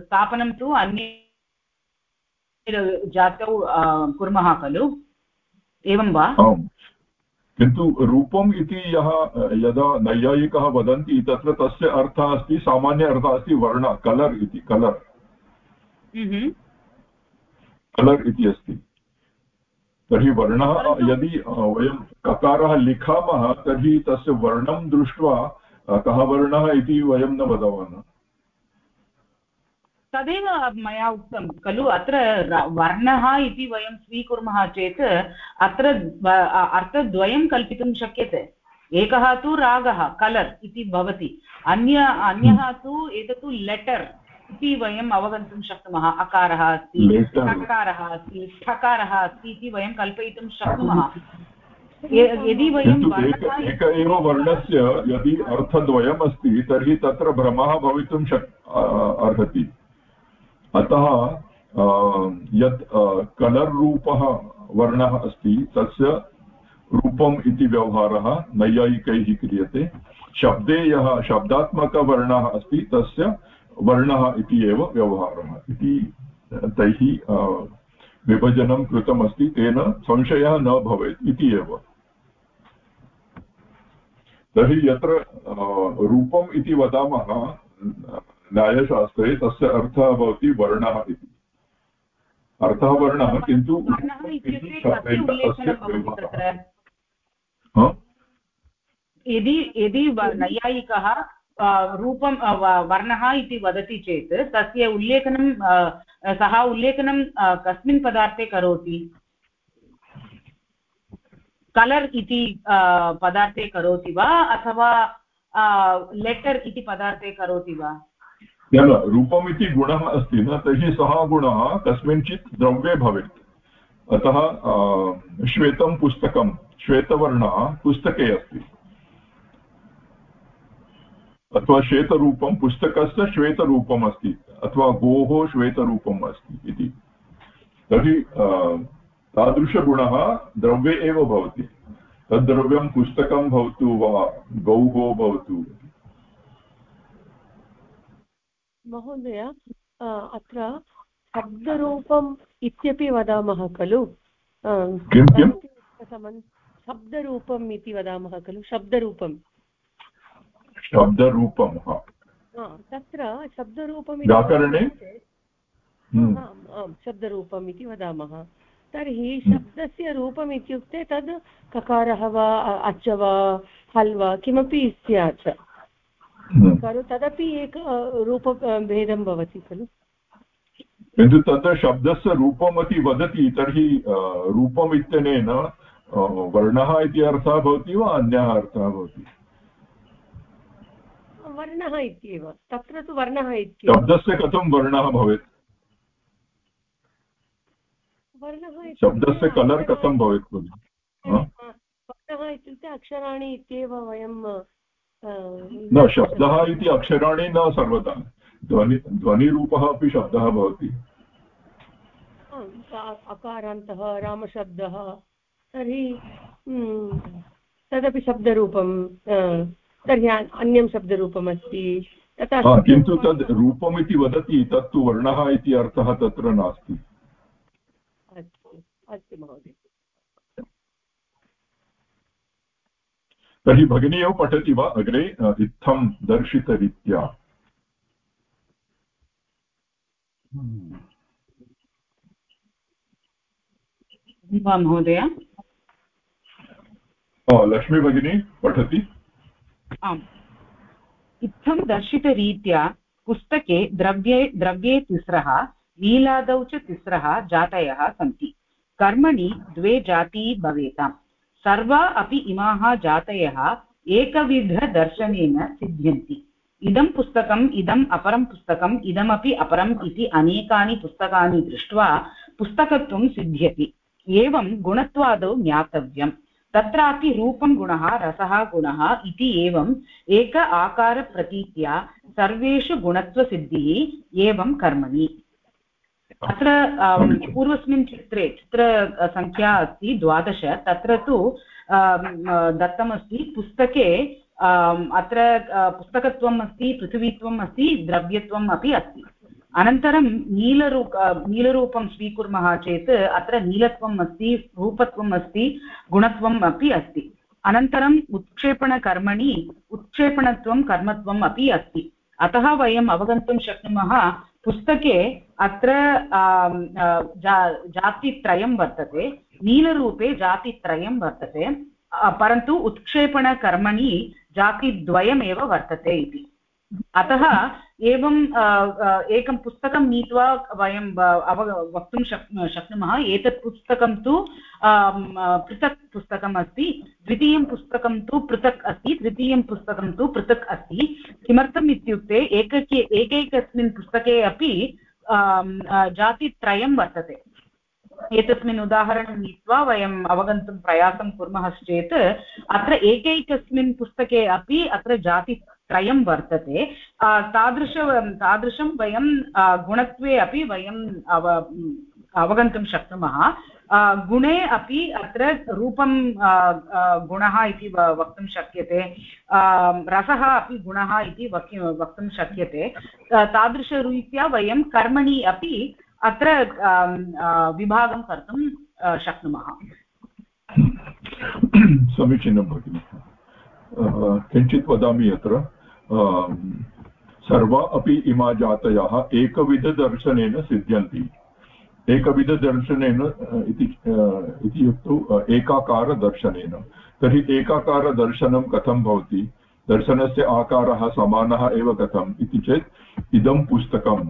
स्थापनं तु अन्ये जातौ कुर्मः खलु? एवं वा? किन्तु रूपम् इति यः यदा नैयायिकः वदन्ति तत्र तस्य अर्थः अस्ति सामान्य अर्थः अस्ति वर्ण कलर् इति कलर्। कलर् इति अस्ति। तर्हि वर्णः यदि वयं ककारः लिखामः तर्हि तस्य वर्णं दृष्ट्वा कः वर्णः इति वयं न वदामः तदेव मया उक्तं खलु अत्र वर्णः इति वयं स्वीकुर्मः चेत् अत्र अर्थद्वयं कल्पितुं शक्यते। एकः तु रागः कलर् इति भवति। अन्य अन्यः तु एतत् लेटर्। इति वयम् अवगन्तुं शक्नुमः अकारः अस्ति षकारः अस्ति ठकारः अस्ति इति वयं कल्पयितुं शक्नुमः। यदि वयं एक एव वर्णस्य यदि अर्थद्वयम् अस्ति तर्हि तत्र भ्रमः भवितुं शक् अर्हति। अतः यत् कलर् रूपः वर्णः अस्ति तस्य रूपम् इति व्यवहारः नैयायिकैः क्रियते। शब्दे यः शब्दात्मकवर्णः अस्ति तस्य वर्णः इति एव व्यवहारः। इति तैः विभजनं कृतमस्ति तेन संशयः न भवेत् इति एव। तर्हि यत्र रूपम् इति वदामः न्यायशास्त्रे तस्य अर्थः भवति वर्णः इति। अर्थः वर्णः किन्तु यदि यदि नैयायिकः रूपं वर्णः इति वदति चेत् तस्य उल्लेखनं सः उल्लेखनं कस्मिन् पदार्थे करोति कलर् इति पदार्थे करोति वा अथवा लेटर् इति पदार्थे करोति वा न न रूपम् इति गुणः अस्ति न तर्हि सः गुणः कस्मिंश्चित् द्रव्ये भवेत् अतः श्वेतं पुस्तकं श्वेतवर्णः पुस्तके अस्ति अथवा श्वेतरूपं पुस्तकस्य श्वेतरूपम् अस्ति अथवा गोः श्वेतरूपम् अस्ति इति। तर्हि तादृशगुणः द्रव्ये एव भवति। तद्द्रव्यं पुस्तकं भवतु वा गौः भवतु। महोदय अत्र शब्दरूपम् इत्यपि वदामः खलु? किं किं? शब्दरूपम् इति वदामः खलु? शब्दरूपम्। शब्दरूपं तत्र शब्दरूपम् व्याकरणे? हम्म। आम् शब्दरूपम् इति वदामः। तर्हि शब्दस्य रूपम् इत्युक्ते तद् ककारः वा अच् वा हल् वा किमपि स्यात्। हम्म। खलु तदपि एक रूपभेदं भवति खलु। किन्तु तत्र शब्दस्य रूपमपि वदति तर्हि रूपम् इत्यनेन वर्णः इति अर्थः भवति वा अन्यः अर्थः भवति? वर्णः इत्येव तत्र तु वर्णः इत्येव। शब्दस्य कथं वर्णः भवेत्? वर्णः शब्दस्य कलर् कथं भवेत् वर्णः इत्युक्ते अक्षराणि इत्येव वयं न शब्दः इति अक्षराणि न सर्वदा। ध्वनि ध्वनिरूपः अपि शब्दः भवति। अकारान्तः रामशब्दः तर्हि तदपि शब्दरूपं तर्हि अन्यं शब्दरूपमस्ति। तथा किन्तु तद् रूपमिति वदति तत्तु वर्णः इति अर्थः तत्र नास्ति। अस्तु अस्तु महोदय। तर्हि भगिनी एव पठति वा? अग्रे इत्थं दर्शितरीत्या। वा महोदय? लक्ष्मी भगिनी पठति। आम्। इत्थं दर्शितरीत्या पुस्तके द्रव्ये द्रव्ये तिस्रः, लीलादौ च तिस्रः जातयः सन्ति। कर्मणि द्वे जाती भवेताम्। सर्वा अपि इमाः जातयः एकविधदर्शनेन सिद्ध्यन्ति। इदं पुस्तकम्, इदम् अपरं पुस्तकम्, इदमपि अपरम् इति अनेकानि पुस्तकानि दृष्ट्वा पुस्तकत्वं सिद्ध्यति। एवं गुणत्वादौ ज्ञातव्यम्। तत्रापि रूपं गुणः रसः गुणः इति एवम् एक आकारप्रतीत्या सर्वेषु गुणत्वसिद्धिः एवं कर्मणि। अत्र पूर्वस्मिन् चित्रे चित्रसङ्ख्या अस्ति द्वादश तत्र तु दत्तमस्ति पुस्तके अत्र पुस्तकत्वम् अस्ति पृथिवीत्वम् अस्ति द्रव्यत्वम् अपि अस्ति। अनन्तरं नीलरूप नीलरूपं स्वीकुर्मः चेत् अत्र नीलत्वम् अस्ति, रूपत्वम् अस्ति, गुणत्वम् अपि अस्ति। अनन्तरम् उत्क्षेपणकर्मणि, उत्क्षेपणत्वं कर्मत्वम् अपि अस्ति। अतः वयम् अवगन्तुं शक्नुमः पुस्तके अत्र जातित्रयं वर्तते, नीलरूपे जातित्रयं वर्तते परन्तु उत्क्षेपणकर्मणि जातिद्वयमेव वर्तते इति। अतः एवं एकं पुस्तकं नीत्वा वयं अव, वक्तुं शक्, शक्नुमः। एतत् पुस्तकं तु पृथक् पुस्तकम् अस्ति। द्वितीयं पुस्तकं तु पृथक् अस्ति। तृतीयं पुस्तकं तु पृथक् अस्ति। किमर्थम् इत्युक्ते एकके, एकैकस्मिन् पुस्तके अपि जातित्रयं वर्तते। एतस्मिन् उदाहरणं नीत्वा वयम् अवगन्तुं प्रयासं कुर्मः अत्र एकैकस्मिन् पुस्तके अपि अत्र जाति त्रयं वर्तते। तादृश, तादृशं वयं गुणत्वे अपि वयं अव, अवगन्तुं शक्नुमः। गुणे अपि अत्र रूपं गुणः इति वक्तुं शक्यते। रसः अपि गुणः इति वक्तुं शक्यते। तादृशरीत्या वयं कर्मणि अपि अत्र विभागं कर्तुं शक्नुमः। समीचीनं भगिनि। किञ्चित् वदामि अत्र। सर्वा अपि इमा जातयः एकविधदर्शनेन सिद्ध्यन्ति। एकविधदर्शनेन इति इत्युक्तौ एकाकारदर्शनेन तर्हि एकाकारदर्शनं कथं भवति? दर्शनस्य आकारः समानः एव कथम् इति चेत्, इदं पुस्तकम्।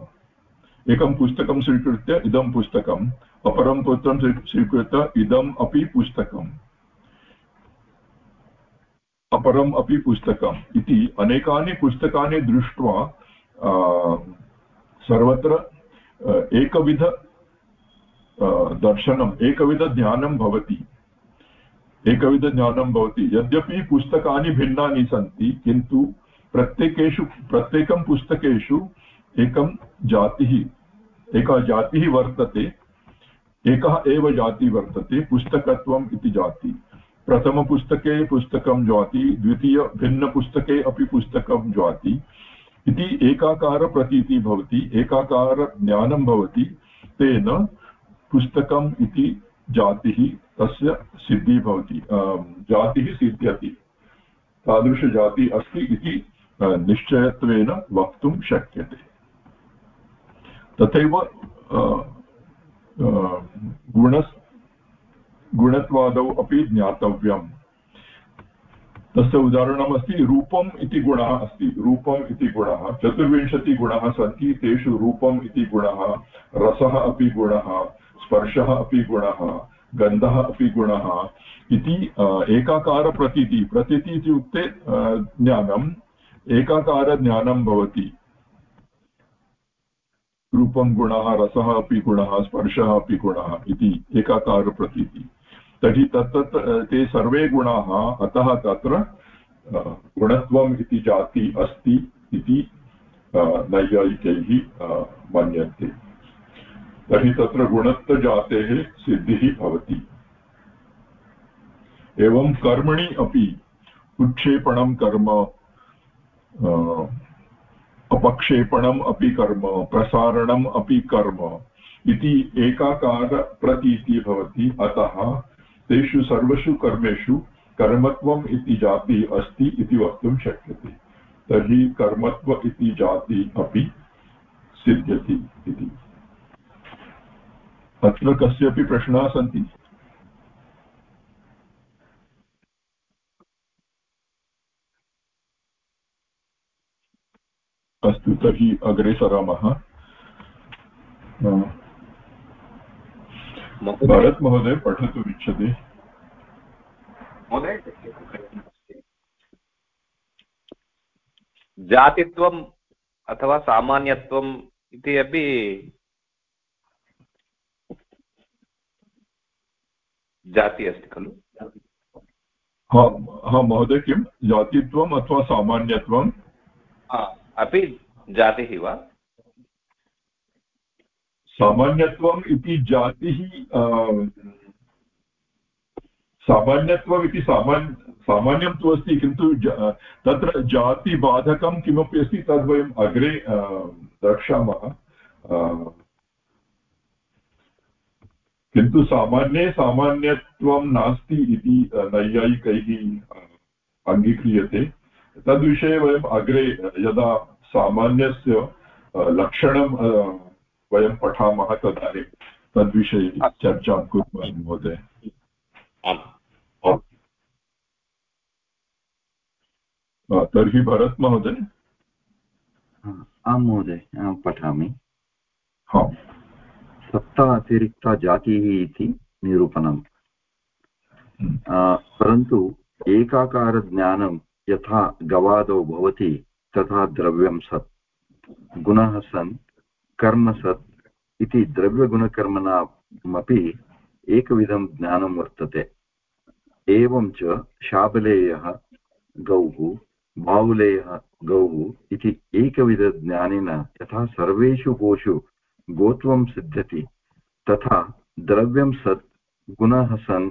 एकं पुस्तकं स्वीकृत्य इदं पुस्तकम्। अपरं पुस्तकं स्वीकृत्य इदम् अपि पुस्तकम्। अपरम् अपि पुस्तकम् इति अनेकानि पुस्तकानि दृष्ट्वा सर्वत्र एकविध दर्शनम् एकविधज्ञानं भवति। एकविधज्ञानं भवति। यद्यपि पुस्तकानि भिन्नानि सन्ति, किन्तु प्रत्येकेषु, प्रत्येकं पुस्तकेषु एकं जातिः, एका जातिः वर्तते, एकः एव जातिः वर्तते, पुस्तकत्वम् इति जाति। प्रथमपुस्तके पुस्तकं ज्वाति द्वितीयभिन्नपुस्तके अपि पुस्तकं ज्वाति। इति एकाकारप्रतीतिः भवति एकाकारज्ञानं भवति, तेन पुस्तकम् इति जातिः तस्य सिद्धिः भवति जातिः सिद्ध्यति, तादृशजाति अस्ति इति निश्चयत्वेन वक्तुं शक्यते। तथैव गुण गुणत्वादौ अपि ज्ञातव्यम्। तस्य उदाहरणमस्ति, रूपम् इति गुणः अस्ति। रूपम् इति गुणः चतुर्विंशतिगुणाः सन्ति, तेषु रूपम् इति गुणः, रसः अपि गुणः, स्पर्शः अपि गुणः, गन्धः अपि गुणः इति एकाकारप्रतीति। प्रतीति इत्युक्ते ज्ञानम्, एकाकारज्ञानं भवति। रूपं गुणः, रसः अपि गुणः, स्पर्शः अपि गुणः इति, एकाकारप्रतीति। तर्हि तत्तत् ते सर्वे गुणाः, अतः तत्र गुणत्वम् इति जाति अस्ति इति नैयायिकैः मन्यन्ते। तर्हि तत्र गुणत्वजातेः सिद्धिः भवति। एवं कर्मणि अपि उत्क्षेपणं कर्म अपक्षेपणम् अपि कर्म, प्रसारणम् अपि कर्म, इति एकाकारप्रतीतिः भवति, अतः तेषु सर्वषु कर्मेषु कर्मत्वम् इति जाति अस्ति इति वक्तुं शक्यते। तर्हि कर्मत्व इति जाति अपि सिद्ध्यति इति। अत्र कस्यापि प्रश्नाः सन्ति? अस्तु, तर्हि अग्रे सरामः। भरत् महोदय पठतु इच्छति। महोदय जातित्वम् अथवा सामान्यत्वम् इति अपि जाति अस्ति खलु? हा महोदय किं? जातित्वम् अथवा सामान्यत्वम्? अपि जातिः वा? सामान्यत्वम् इति जातिः सामान्यत्वम् इति सामान्य सामान्यं तु अस्ति, किन्तु तत्र जातिबाधकं किमपि अस्ति, तद् वयम् अग्रे द्रक्ष्यामः। किन्तु सामान्ये सामान्यत्वं नास्ति इति नैयायिकैः अङ्गीक्रियते। तद्विषये वयम् अग्रे, यदा सामान्यस्य लक्षणं वयं पठामः तदानीं तद्विषये चर्चां कुर्मः महोदय। तर्हि भरत् महोदय। आं महोदय अहं पठामि। सत्ता अतिरिक्ता जातिः इति निरूपणम्। हम्म। परन्तु एकाकारज्ञानं यथा गवादौ भवति तथा द्रव्यं सत्। गुणः सन्। कर्म सत् इति द्रव्यगुणकर्मणामपि एकविधं ज्ञानं वर्तते। एवं च शाबलेयः गौः, बाहुलेयः गौः इति एकविधज्ञानेन यथा सर्वेषु गोषु गोत्वं सिद्ध्यति, तथा द्रव्यं सत्, गुणः सन्,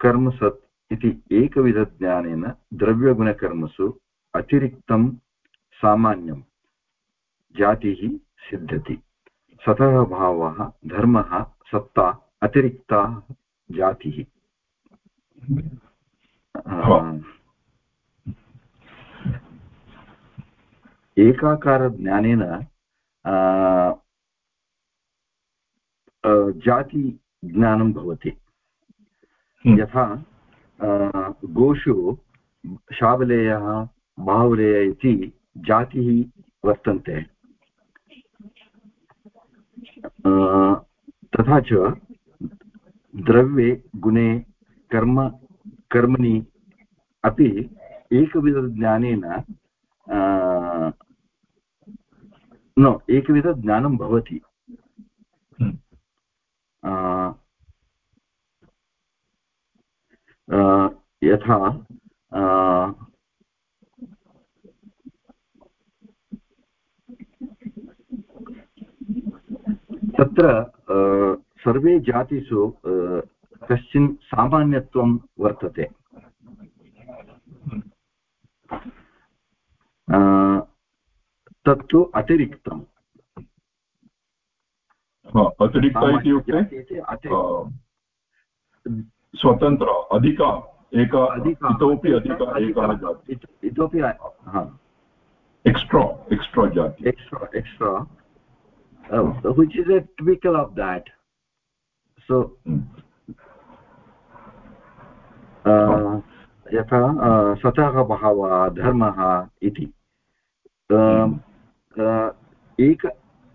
कर्म सत् इति एकविधज्ञानेन द्रव्यगुणकर्मसु अतिरिक्तं सामान्यं जातिः सिद्ध्यति। सतः भावः धर्मः सत्ता अतिरिक्ता जातिः। एकाकारज्ञानेन जातिज्ञानं भवति। हम्म। यथा गोषु शाबलेयः बाहुलेय इति जातिः वर्तन्ते। तथा च द्रव्ये गुणे कर्म कर्मणि अपि एकविधज्ञानेन न एकविधज्ञानं भवति। यथा तत्र सर्वे जातिषु कश्चन सामान्यत्वं वर्तते। तत्तु अतिरिक्तम्। अतिरिक्त इत्युक्ते स्वतन्त्र अधिक एक अधिक इतोपि अधिक इतोपि एक्स्ट्रा एक्स्ट्रा जाति। Extra extra Which is a typical of that so यथा सतः बहवः धर्मः इति एक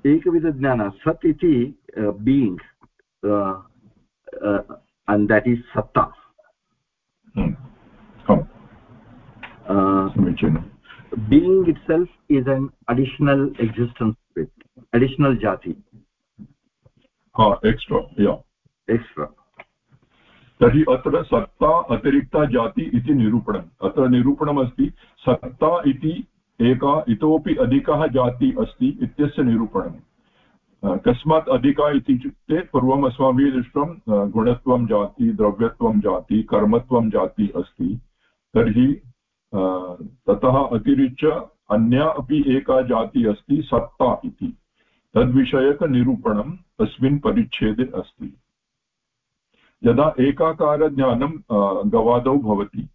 एकविधज्ञान सत् इति being and that is satta hmm. oh. uh, being itself is an additional existence with additional jati. Ha extra yeah. Extra. तर्हि अत्र सत्ता अतिरिक्ता जाति इति निरूपणम्। अत्र निरूपणमस्ति सत्ता इति एका इतोपि अधिकः जाति अस्ति इत्यस्य निरूपणम्। कस्मात् अधिका इति इत्युक्ते पूर्वम् अस्माभिः दृष्टं गुणत्वं जाति द्रव्यत्वं जाति कर्मत्वं जाति अस्ति। तर्हि ततः अतिरिच्य अन्या अपि एका जाति अस्ति सत्ता इति। तद्विषयकनिरूपणम् अस्मिन् परिच्छेदे अस्ति। यदा एकाकारज्ञानं गवादौ भवति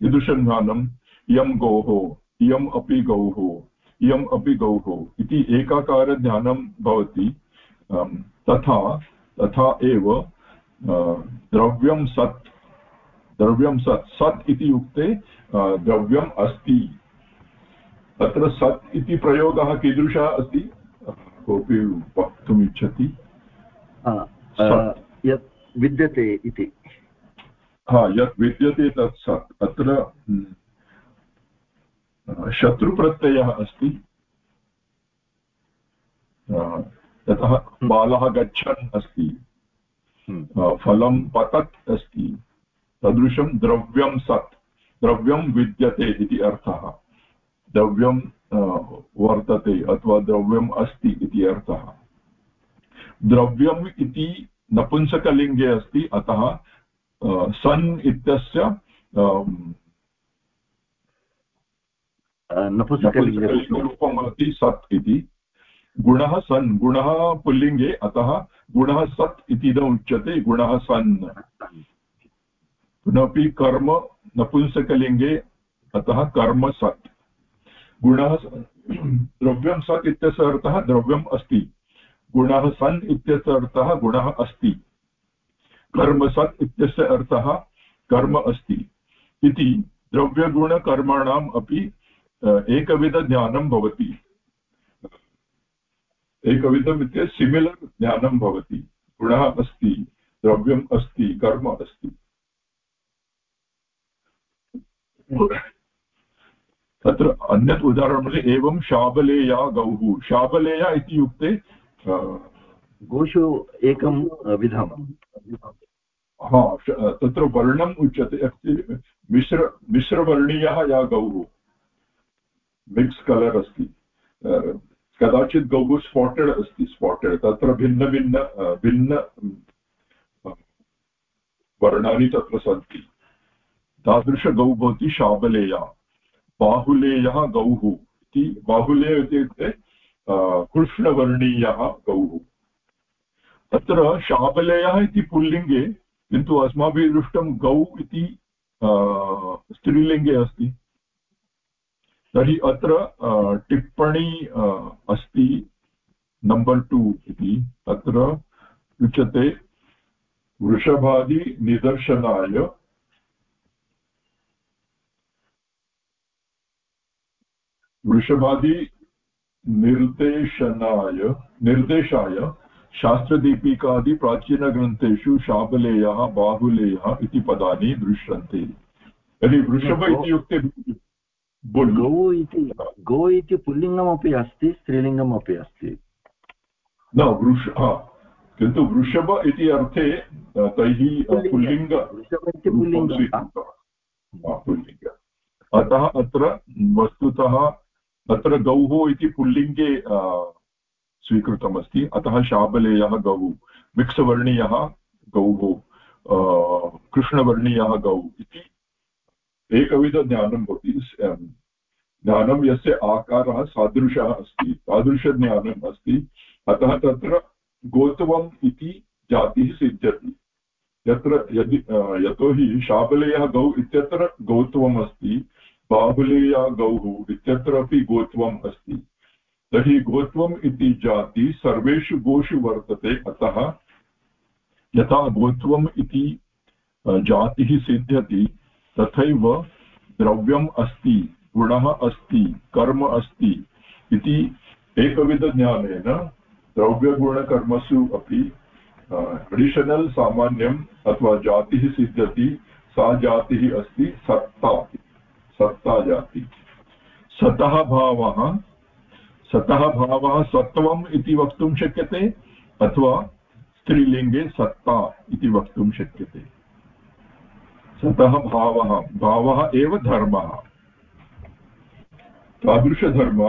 ईदृशं ज्ञानम् इयं गौः इयम् अपि गौः इयम् अपि गौः इति एकाकारज्ञानं भवति तथा तथा एव द्रव्यं सत् द्रव्यं सत् सत् इति उक्ते द्रव्यम् अस्ति। तत्र सत् इति प्रयोगः कीदृशः अस्ति? कोऽपि वक्तुम् इच्छति यत् विद्यते इति। हा यत् विद्यते तत् सत्। अत्र शत्रुप्रत्ययः अस्ति। यतः बालः गच्छन् अस्ति। हम्म। फलं पतत् अस्ति। तादृशं द्रव्यं सत्। द्रव्यं विद्यते इति अर्थः। द्रव्यं वर्तते अथवा द्रव्यम् अस्ति इति अर्थः। द्रव्यम् इति नपुंसकलिङ्गे अस्ति अतः सन् इत्यस्य नपुंसकलिङ्गरूपम् अस्ति सत् इति। गुणः सन् गुणः पुल्लिङ्गे अतः गुणः सत् इति न उच्यते गुणः सन्। पुनपि कर्म नपुंसकलिङ्गे अतः कर्म सत्। गुणः द्रव्यं सत् इत्यस्य अर्थः द्रव्यम् अस्ति। गुणः सन् इत्यस्य अर्थः गुणः अस्ति। कर्म सत् इत्यस्य अर्थः कर्म अस्ति। इति द्रव्यगुणकर्माणाम् अपि एकविधज्ञानं भवति। एकविधम् इत्युक्ते सिमिलर् ज्ञानं भवति। गुणः अस्ति, द्रव्यम् अस्ति, कर्म अस्ति। तत्र अन्यत् उदाहरणमस्ति एवं शाबलेया गौः। शाबलेया इति युक्ते गोषु एकं विधम् हा तत्र वर्णम् उच्यते अस्ति मिश्र मिश्रवर्णीयः या गौः। मिक्स् कलर् अस्ति। कदाचित् गौः स्पाटेड् अस्ति स्पाटेड् तत्र भिन्नभिन्न भिन्न वर्णानि तत्र सन्ति। तादृशगौ भवति शाबलेया। बाहुलेयः गौः इति। बाहुलेय इत्युक्ते कृष्णवर्णीयः गौः। तत्र शाबलेयः इति पुल्लिङ्गे, किन्तु अस्माभिः दृष्टं गौ इति स्त्रीलिङ्गे अस्ति। तर्हि अत्र टिप्पणी अस्ति, नम्बर् टु इति। अत्र उच्यते वृषभादिनिदर्शनाय वृषभादिनिर्देशनाय निर्देशाय शास्त्रदीपिकादिप्राचीनग्रन्थेषु शाबलेयः बाहुलेयः इति पदानि दृश्यन्ते। तर्हि वृषभ इत्युक्ते गौ इति गौ इति पुल्लिङ्गमपि अस्ति स्त्रीलिङ्गमपि अस्ति। न वृष किन्तु वृषभ इति अर्थे तैः पुल्लिङ्ग। पुल्लिङ्ग। अतः अत्र वस्तुतः अत्र गौः इति पुल्लिङ्गे स्वीकृतमस्ति। अतः शाबलेयः गौः। मिक्सवर्णीयः गौः कृष्णवर्णीयः गौ इति एकविधज्ञानं भवति। ज्ञानं यस्य आकारः सादृशः अस्ति, तादृशज्ञानम् अस्ति। अतः तत्र गोत्वम् इति जातिः सिद्ध्यति। यत्र यदि यतोहि शाबलेयः गौ इत्यत्र गौत्वम् अस्ति बाहुलेया गौः इत्यत्र अपि गोत्वम् अस्ति। तर्हि गोत्वम् इति जाति सर्वेषु गोषु वर्तते, अतः यथा गोत्वम् इति जातिः सिद्ध्यति, तथैव द्रव्यम् अस्ति, गुणः अस्ति, कर्म अस्ति इति एकविधज्ञानेन द्रव्यगुणकर्मसु अपि अडिशनल् सामान्यम् अथवा जातिः सिद्ध्यति, सा जातिः अस्ति सत्ता सत्ता जाति। सतः भावः सतः भावः सत्त्वम् इति वक्तुं शक्यते अथवा स्त्रीलिङ्गे सत्ता इति वक्तुं शक्यते। सतः भावः भावः एव धर्मः। तादृशधर्म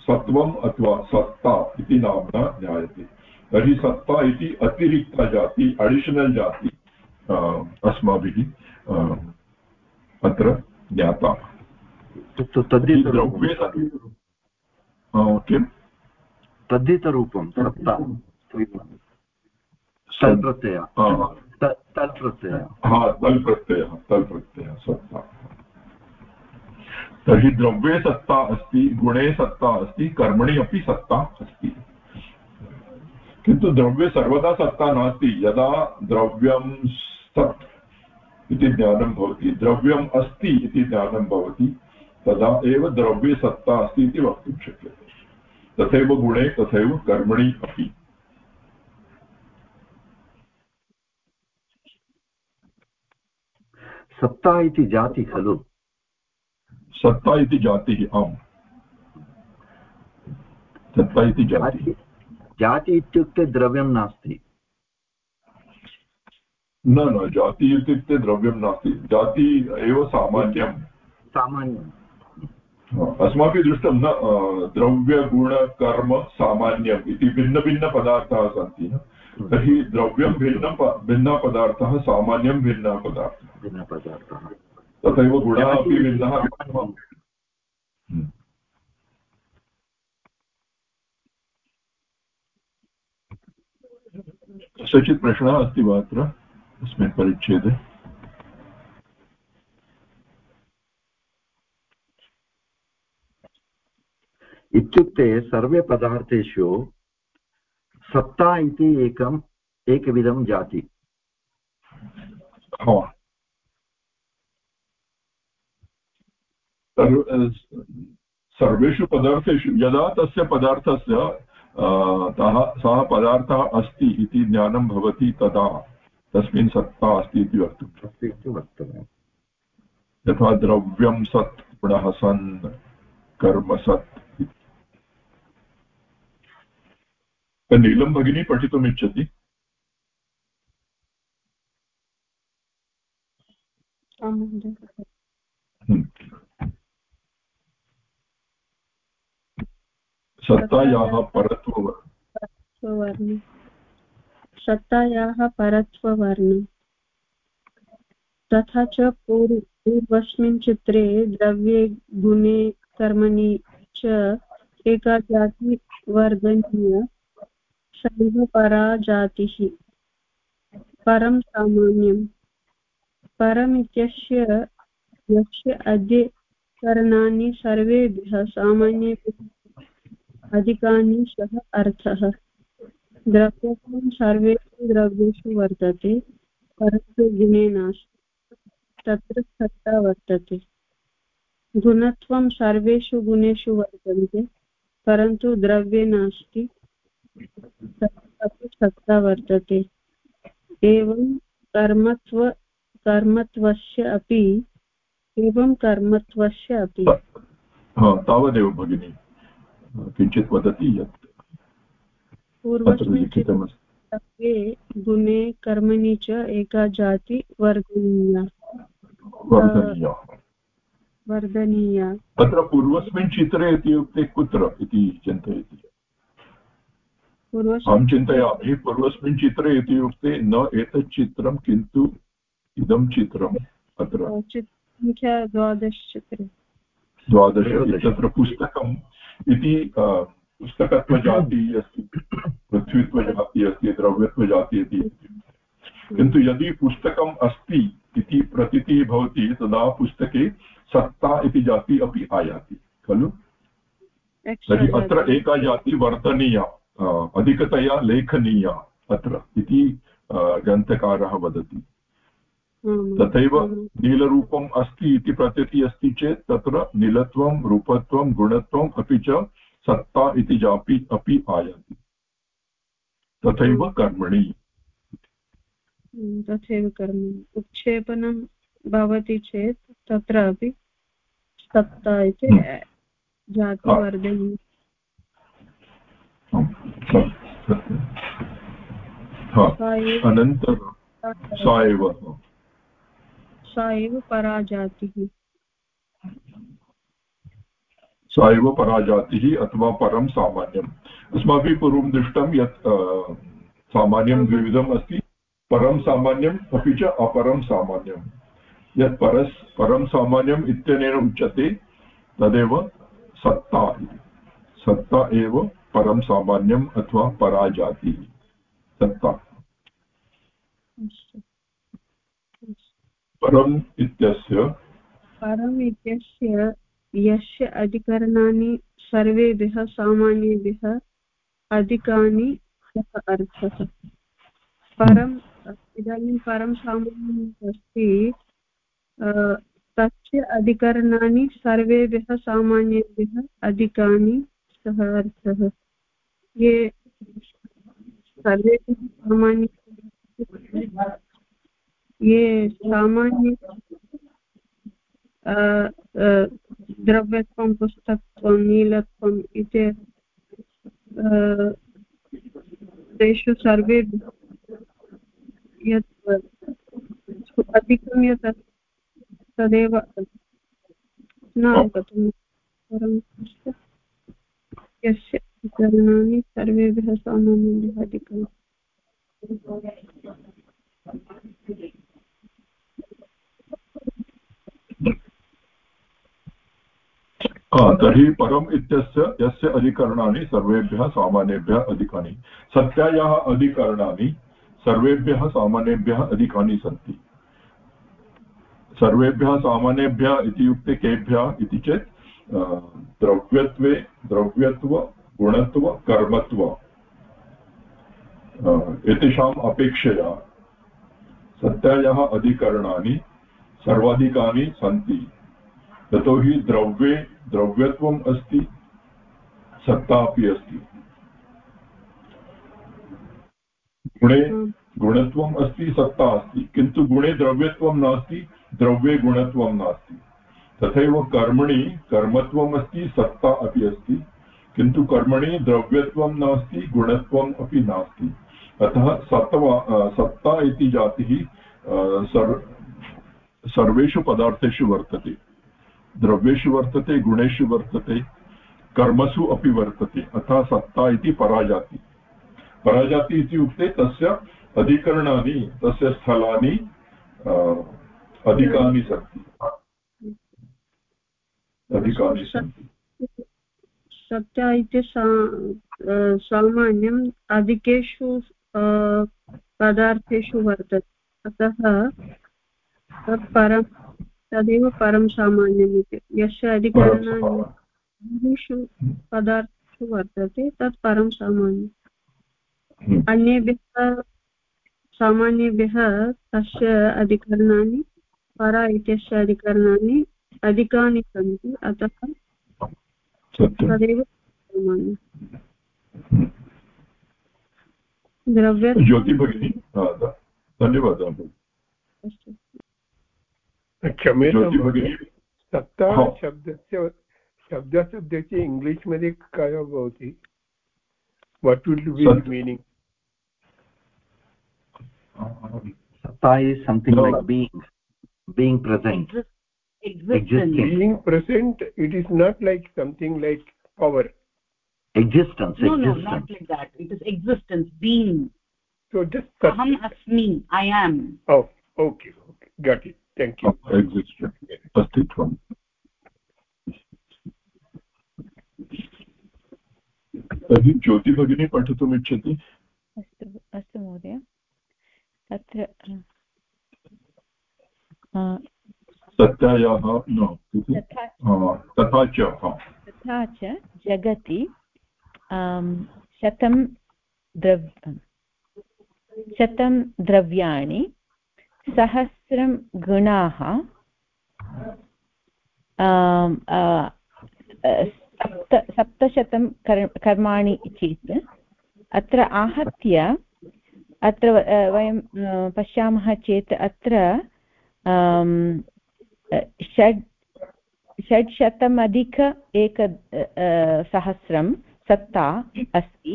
सत्त्वम् अथवा सत्ता इति नाम्ना ज्ञायते। तर्हि सत्ता इति अतिरिक्ता जाति अडिशनल् जाति अस्माभिः अत्र ज्ञाता किं तद्धितरूपं सत्ता तल् प्रत्यय तल् प्रत्यय हा तल् प्रत्ययः तल् प्रत्ययः सत्ता तर्हि द्रव्ये सत्ता अस्ति गुणे सत्ता अस्ति कर्मणि अपि सत्ता अस्ति किन्तु द्रव्ये सर्वदा सत्ता नास्ति यदा द्रव्यं सत् इति ज्ञानं भवति। द्रव्यम् अस्ति इति ज्ञानं भवति। तदा एव द्रव्ये सत्ता अस्ति इति वक्तुं शक्यते। तथैव गुणे तथैव कर्मणि अपि। सत्ता इति जाति खलु? सत्ता इति जातिः आम्। सत्ता इति जातिः जाति इत्युक्ते द्रव्यं नास्ति। न न जाति इत्युक्ते द्रव्यं नास्ति। जाति एव सामान्यं सामान्यम्। अस्माभिः दृष्टं न द्रव्यगुणकर्म सामान्यम् इति भिन्नभिन्नपदार्थाः सन्ति न। तर्हि द्रव्यं भिन्नं भिन्नः पदार्थः सामान्यं भिन्नः पदार्थः। भिन्नपदार्थः तथैव गुणः अपि भिन्नः। कस्यचित् प्रश्नः अस्ति वा अत्र? अस्मिन् परिच्छेदे इत्युक्ते सर्वे पदार्थेषु सत्ता इति एकम् एकविधं जाति। सर्वेषु पदार्थेषु यदा तस्य पदार्थस्य सः पदार्थः अस्ति इति ज्ञानं भवति तदा। तस्मिन् सत्ता अस्ति इति वक्तुं अस्ति इति वक्तव्यं यथा द्रव्यं सत् गुणः सन् कर्म सत् नीलं भगिनी पठितुम् इच्छति सत्तायाः परत्ववर्ण। सत्तायाः परत्ववर्ण तथा च पूर्व, पूर्वस्मिन् चित्रे द्रव्ये, गुणे, कर्मणि च एका जाति वर्धनीया सर्वपरा जातिः परं सामान्यं परमित्यस्य यस्य अद्य करणानि सर्वेभ्यः सामान्येभ्यः अधिकानि सः अर्थः। द्रव्यत्वं सर्वेषु द्रव्येषु वर्तते, परन्तु गुणे नास्ति। तत्र सत्ता वर्तते। गुणत्वं सर्वेषु गुणेषु वर्तन्ते, परन्तु द्रव्ये नास्ति अपि सत्ता वर्तते। एवं कर्मत्व, कर्मत्वस्य अपि, एवं कर्मत्वस्य अपि। तावदेव भगिनी। किञ्चित् वदति यत् पूर्वस्मिन् गुणे कर्मणि च एका जाति वर्धनीया। वर्धनीया। तत्र पूर्वस्मिन् चित्रे इत्युक्ते कुत्र इति चिन्तयति। अहं चिन्तयामि पूर्वस्मिन् चित्रे इत्युक्ते न एतत् चित्रं किन्तु इदं चित्रम् अत्र। द्वादश चित्रे। द्वादश तत्र पुस्तकम् इति पुस्तकत्वजाति अस्ति पृथ्वीत्वजाति अस्ति द्रव्यत्वजाति इति किन्तु यदि पुस्तकम् अस्ति इति प्रतीतिः भवति तदा पुस्तके सत्ता इति जाति अपि आयाति खलु तर्हि अत्र एका जाति वर्धनीया अधिकतया लेखनीया अत्र इति ग्रन्थकारः वदति तथैव नीलरूपम् अस्ति इति प्रतीतिः अस्ति चेत् तत्र नीलत्वं रूपत्वं गुणत्वम् अपि च सत्ता इति जापि अपि आयाति। तथैव कर्मणि। तथैव कर्मणि। उत्क्षेपणं भवति चेत् तत्रापि सत्ता इति जातिवर्धनी अनन्तरं सा एव सा एव पराजातिः। सा एव पराजातिः अथवा परं सामान्यम्। अस्माभिः पूर्वं दृष्टं यत् सामान्यं द्विविधम् अस्ति। परं सामान्यम् अपि च अपरं सामान्यं यत् परस् परं सामान्यम् इत्यनेन उच्यते तदेव सत्ता इति। सत्ता एव परं सामान्यम् अथवा पराजातिः। सत्ता। परम् इत्यस्य परम् इत्यस्य यस्य अधिकरणानि सर्वेभ्यः सामान्येभ्यः अधिकानि सः अर्थः। परम्, इदानीं परं सामान्यम् अस्ति तस्य अधिकरणानि सर्वेभ्यः सामान्येभ्यः अधिकानि सः अर्थः। ये सर्वेभ्यः सामान्य ये सामान्य द्रव्यत्वं पुस्तकत्वं नीलत्वम् इति तेषु सर्वे यत् अधिकं यत् तदेव न अवगतं परं यस्य करणानि सर्वेभ्यः सामान्येभ्यः अधिकम् तर्हि परम् इत्यस्य, यस्य अधिकरणानि सर्वेभ्यः सामान्येभ्यः अधिकानि। सत्यायाः अधिकरणानि सर्वेभ्यः सामान्येभ्यः अधिकानि सन्ति। सर्वेभ्यः सामान्येभ्यः इत्युक्ते केभ्यः इति चेत् द्रव्यत्वे, द्रव्यत्व एतेषाम् अपेक्षया सत्यायाः अधिकरणानि सर्वाधिकानि सन्ति। यतोहि द्रव्ये, द्रव्यत्वम् अस्ति सत्ता अपि अस्ति। गुणे, गुणत्वम् अस्ति, सत्ता अस्ति। किन्तु गुणे द्रव्यत्वं नास्ति, द्रव्ये गुणत्वं नास्ति। तथैव कर्मणि, कर्मत्वम् अस्ति, सत्ता अपि अस्ति। किन्तु कर्मणि द्रव्यत्वं नास्ति, गुणत्वम् अपि नास्ति। अतः सत्त्वा सत्ता इति जातिः सर्वेषु पदार्थेषु वर्तते। द्रव्येषु वर्तते, गुणेषु वर्तते, कर्मसु अपि वर्तते। अतः सत्ता इति पराजाति। पराजाति इत्युक्ते तस्य अधिकरणानि, तस्य स्थलानि अधिकानि सन्ति। अधिकानि सत्ता इति सामान्यम् अधिकेषु पदार्थेषु वर्तते। अतः परं तदेव परं सामान्यम् इति यस्य अधिकरणानि बहुषु पदार्थेषु वर्तते तत् परं सामान्यम्। हम्म। अन्येभ्यः सामान्येभ्यः तस्य अधिकरणानि परा इत्यस्य अधिकरणानि अधिकानि सन्ति अतः तदेव सामान्यम्। हम्म। द्रव्य ज्योतिभगिनी धन्यवादः। अस्तु। क्षम्यतां सत्ता शब्दस्य शब्दशब्दस्य इङ्ग्लिश् मध्ये काय भवति what will be meaning satta is something no. like being being present existence being present it is not like something like power existence no existence. no not like that it is existence being so just aham asmi i am oh okay okay got it Existent existent अस्तित्वम् तर्हि ज्योतिभगिनी पठितुम् इच्छति। अस्तु अस्तु महोदय। अत्र सत्यायाः तथा च तथा च जगति शतं द्रव्य शतं द्रव्याणि सहस्र गुणाः। सप्त, सप्तशतं कर्, कर्माणि चेत् अत्र आहत्य, अत्र वयं पश्यामः चेत् अत्र षड् षड्शतम् अधिक एक सहस्रं सत्ता अस्ति।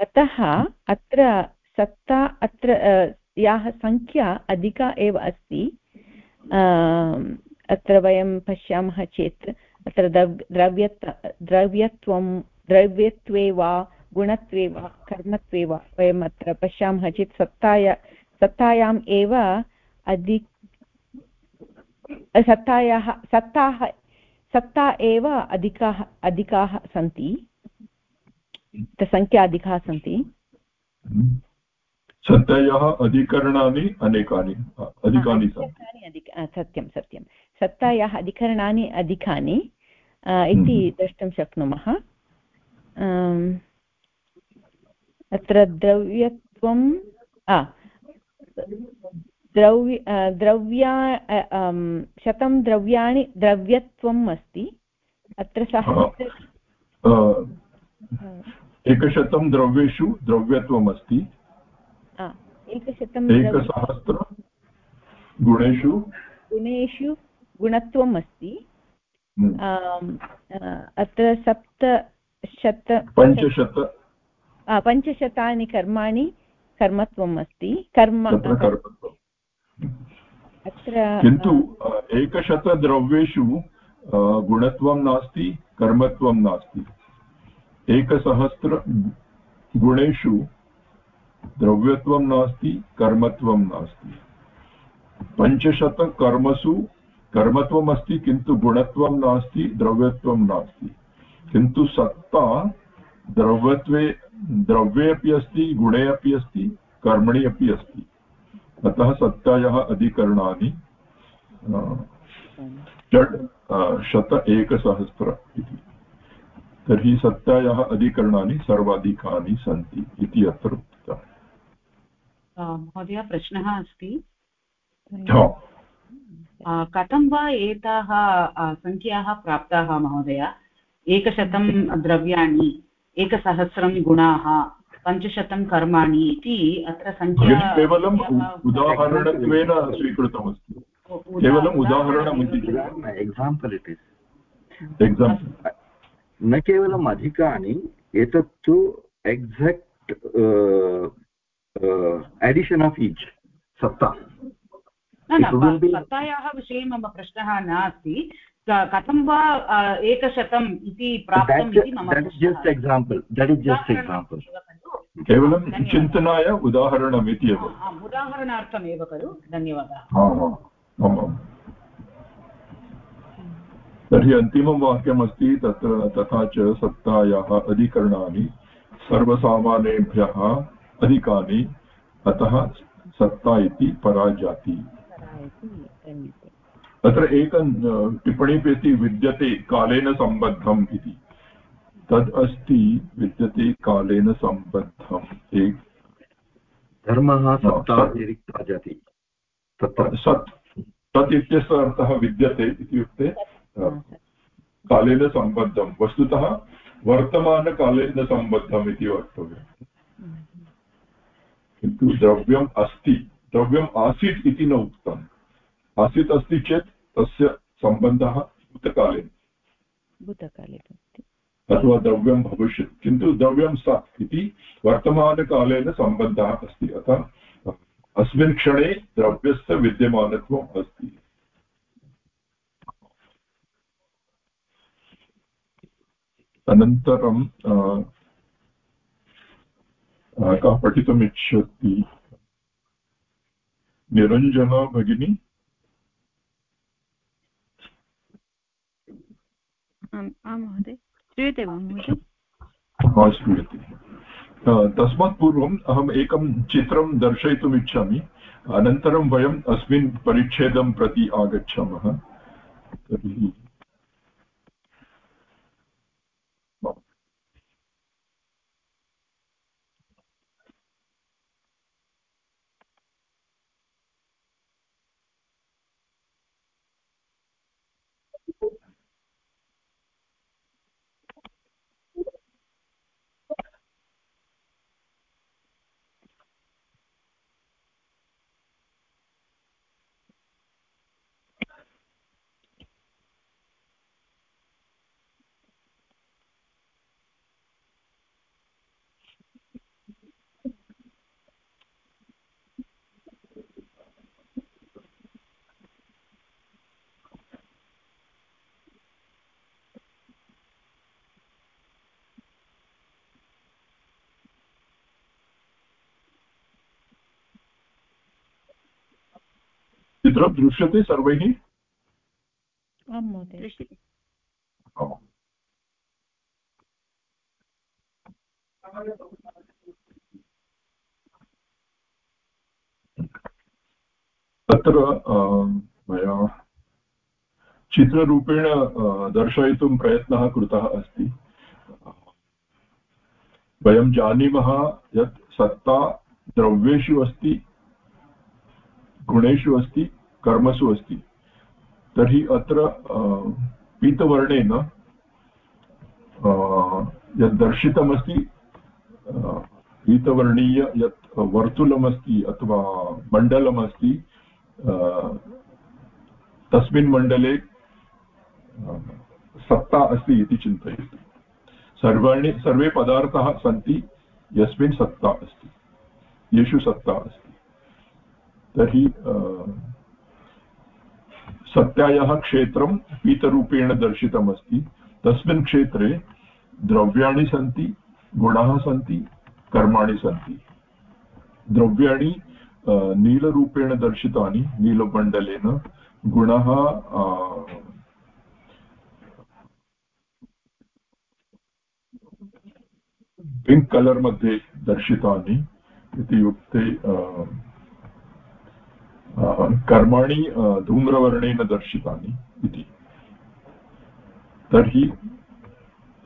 अतः अत्र सत्ता अत्र याः सङ्ख्या अधिका एव अस्ति। अत्र वयं पश्यामः चेत् अत्र द्रव्यत् द्रव्यत्वं द्रव्यत्वे वा गुणत्वे वा कर्मत्वे वा वयम् अत्र पश्यामः चेत् सत्ताय सत्तायाम् एव अधि सत्तायाः सत्ताः सत्ता एव अधिकाः अधिकाः सन्ति। सङ्ख्या अधिकाः सन्ति। सत्तायाः अधिकरणानि अनेकानि अधिकानि सन्ति। सत्यं सत्यं। सत्तायाः अधिकरणानि अधिकानि इति हम्म। द्रष्टुं शक्नुमः। अत्र द्रव्यत्वं द्रव्य द्रव्या शतं द्रव्याणि द्रव्यत्वम् अस्ति। अत्र सः एकशतं द्रव्येषु द्रव्यत्वम् अस्ति। एकशतं एकसहस्र गुणेषु? गुणेषु गुणत्वम् अस्ति हम्म। अत्र सप्तशत पञ्चशत। पञ्चशतानि कर्माणि कर्मत्वम् अस्ति कर्म अत्र किन्तु एकशतद्रव्येषु गुणत्वं नास्ति कर्मत्वं नास्ति। एकसहस्र गुणेषु द्रव्यत्वं नास्ति, कर्मत्वं नास्ति। पञ्चशतकर्मसु कर्मत्वम् अस्ति किन्तु गुणत्वं नास्ति, द्रव्यत्वं नास्ति। किन्तु सत्ता द्रव्यत्वे, द्रव्ये अपि अस्ति, गुणे अपि अस्ति, कर्मणि अपि अस्ति। अतः सत्तायाः अधिकरणानि षड् शत एकसहस्र इति। तर्हि सत्तायाः अधिकरणानि सर्वाधिकानि सन्ति इति अत्र महोदय प्रश्नः अस्ति। कथं वा एताः सङ्ख्याः प्राप्ताः महोदय? एकशतं द्रव्याणि एकसहस्रं गुणाः पञ्चशतं कर्माणि इति अत्र सङ्ख्या केवलम् उदाहरणत्वेन स्वीकृतमस्ति केवलम् उदाहरणम् एक्साम्पल् इट् इस् एक्साम्पल् न केवलम् अधिकानि एतत्तु एक्साक्ट् एडिशन् आफ् ईच् सत्ता सत्तायाः विषये मम प्रश्नः नास्ति. कथं वा एकशतम् इति प्राप्तम् इति मम केवलं चिन्तनाय उदाहरणम् इति एव उदाहरणार्थमेव खलु. धन्यवादः. तर्हि अन्तिमं वाक्यमस्ति तत्र तथा च सत्तायाः अधिकरणानि सर्वसामान्येभ्यः अधिकानि अतः सत्ता इति पराजाति। तत्र एकं टिप्पणी अस्ति विद्यते कालेन सम्बद्धम् इति। तद् अस्ति विद्यते कालेन सम्बद्धम्। एक धर्मः जाति सत् तत् इत्यस्य अर्थः विद्यते इत्युक्ते कालेन सम्बद्धं वस्तुतः वर्तमानकालेन सम्बद्धम् इति वक्तव्यम्। किन्तु द्रव्यम् अस्ति। द्रव्यम् आसीत् इति न उक्तम्। आसीत् अस्ति चेत् तस्य सम्बन्धः भूतकाले। भूतकाले अथवा द्रव्यं भविष्यति। किन्तु द्रव्यं सत् इति वर्तमानकालेन सम्बन्धः अस्ति। अतः अस्मिन् क्षणे द्रव्यस्य विद्यमानत्वम् अस्ति। अनन्तरं कः पठितुम् इच्छति निरञ्जना भगिनी आं महोदय श्रूयते वा महोदय श्रूयते तस्मात् पूर्वम् अहम् एकं चित्रं दर्शयितुम् इच्छामि अनन्तरं वयम् अस्मिन् परिच्छेदं प्रति आगच्छामः तर्हि चित्रं दृश्यते सर्वैः? आं महोदय। तत्र मया चित्ररूपेण दर्शयितुं प्रयत्नः कृतः अस्ति। वयं जानीमः यत् सत्ता द्रव्येषु अस्ति गुणेषु अस्ति। कर्मसु अस्ति। तर्हि अत्र पीतवर्णेन यद् दर्शितमस्ति पीतवर्णीय यत् वर्तुलमस्ति अथवा मण्डलमस्ति तस्मिन् मण्डले सत्ता अस्ति इति चिन्तयतु। सर्वाणि, सर्वे पदार्थाः सन्ति, यस्मिन् सत्ता अस्ति। येषु सत्ता अस्ति। तर्हि सत्यायाः क्षेत्रं पीतरूपेण दर्शितमस्ति। तस्मिन् क्षेत्रे द्रव्याणि सन्ति, गुणाः सन्ति, कर्माणि सन्ति। द्रव्याणि नीलरूपेण दर्शितानि, नीलमण्डलेन। गुणः पिङ्क् कलर् मध्ये दर्शितानि इति उक्ते कर्माणि धूम्रवर्णेन दर्शितानि इति। तर्हि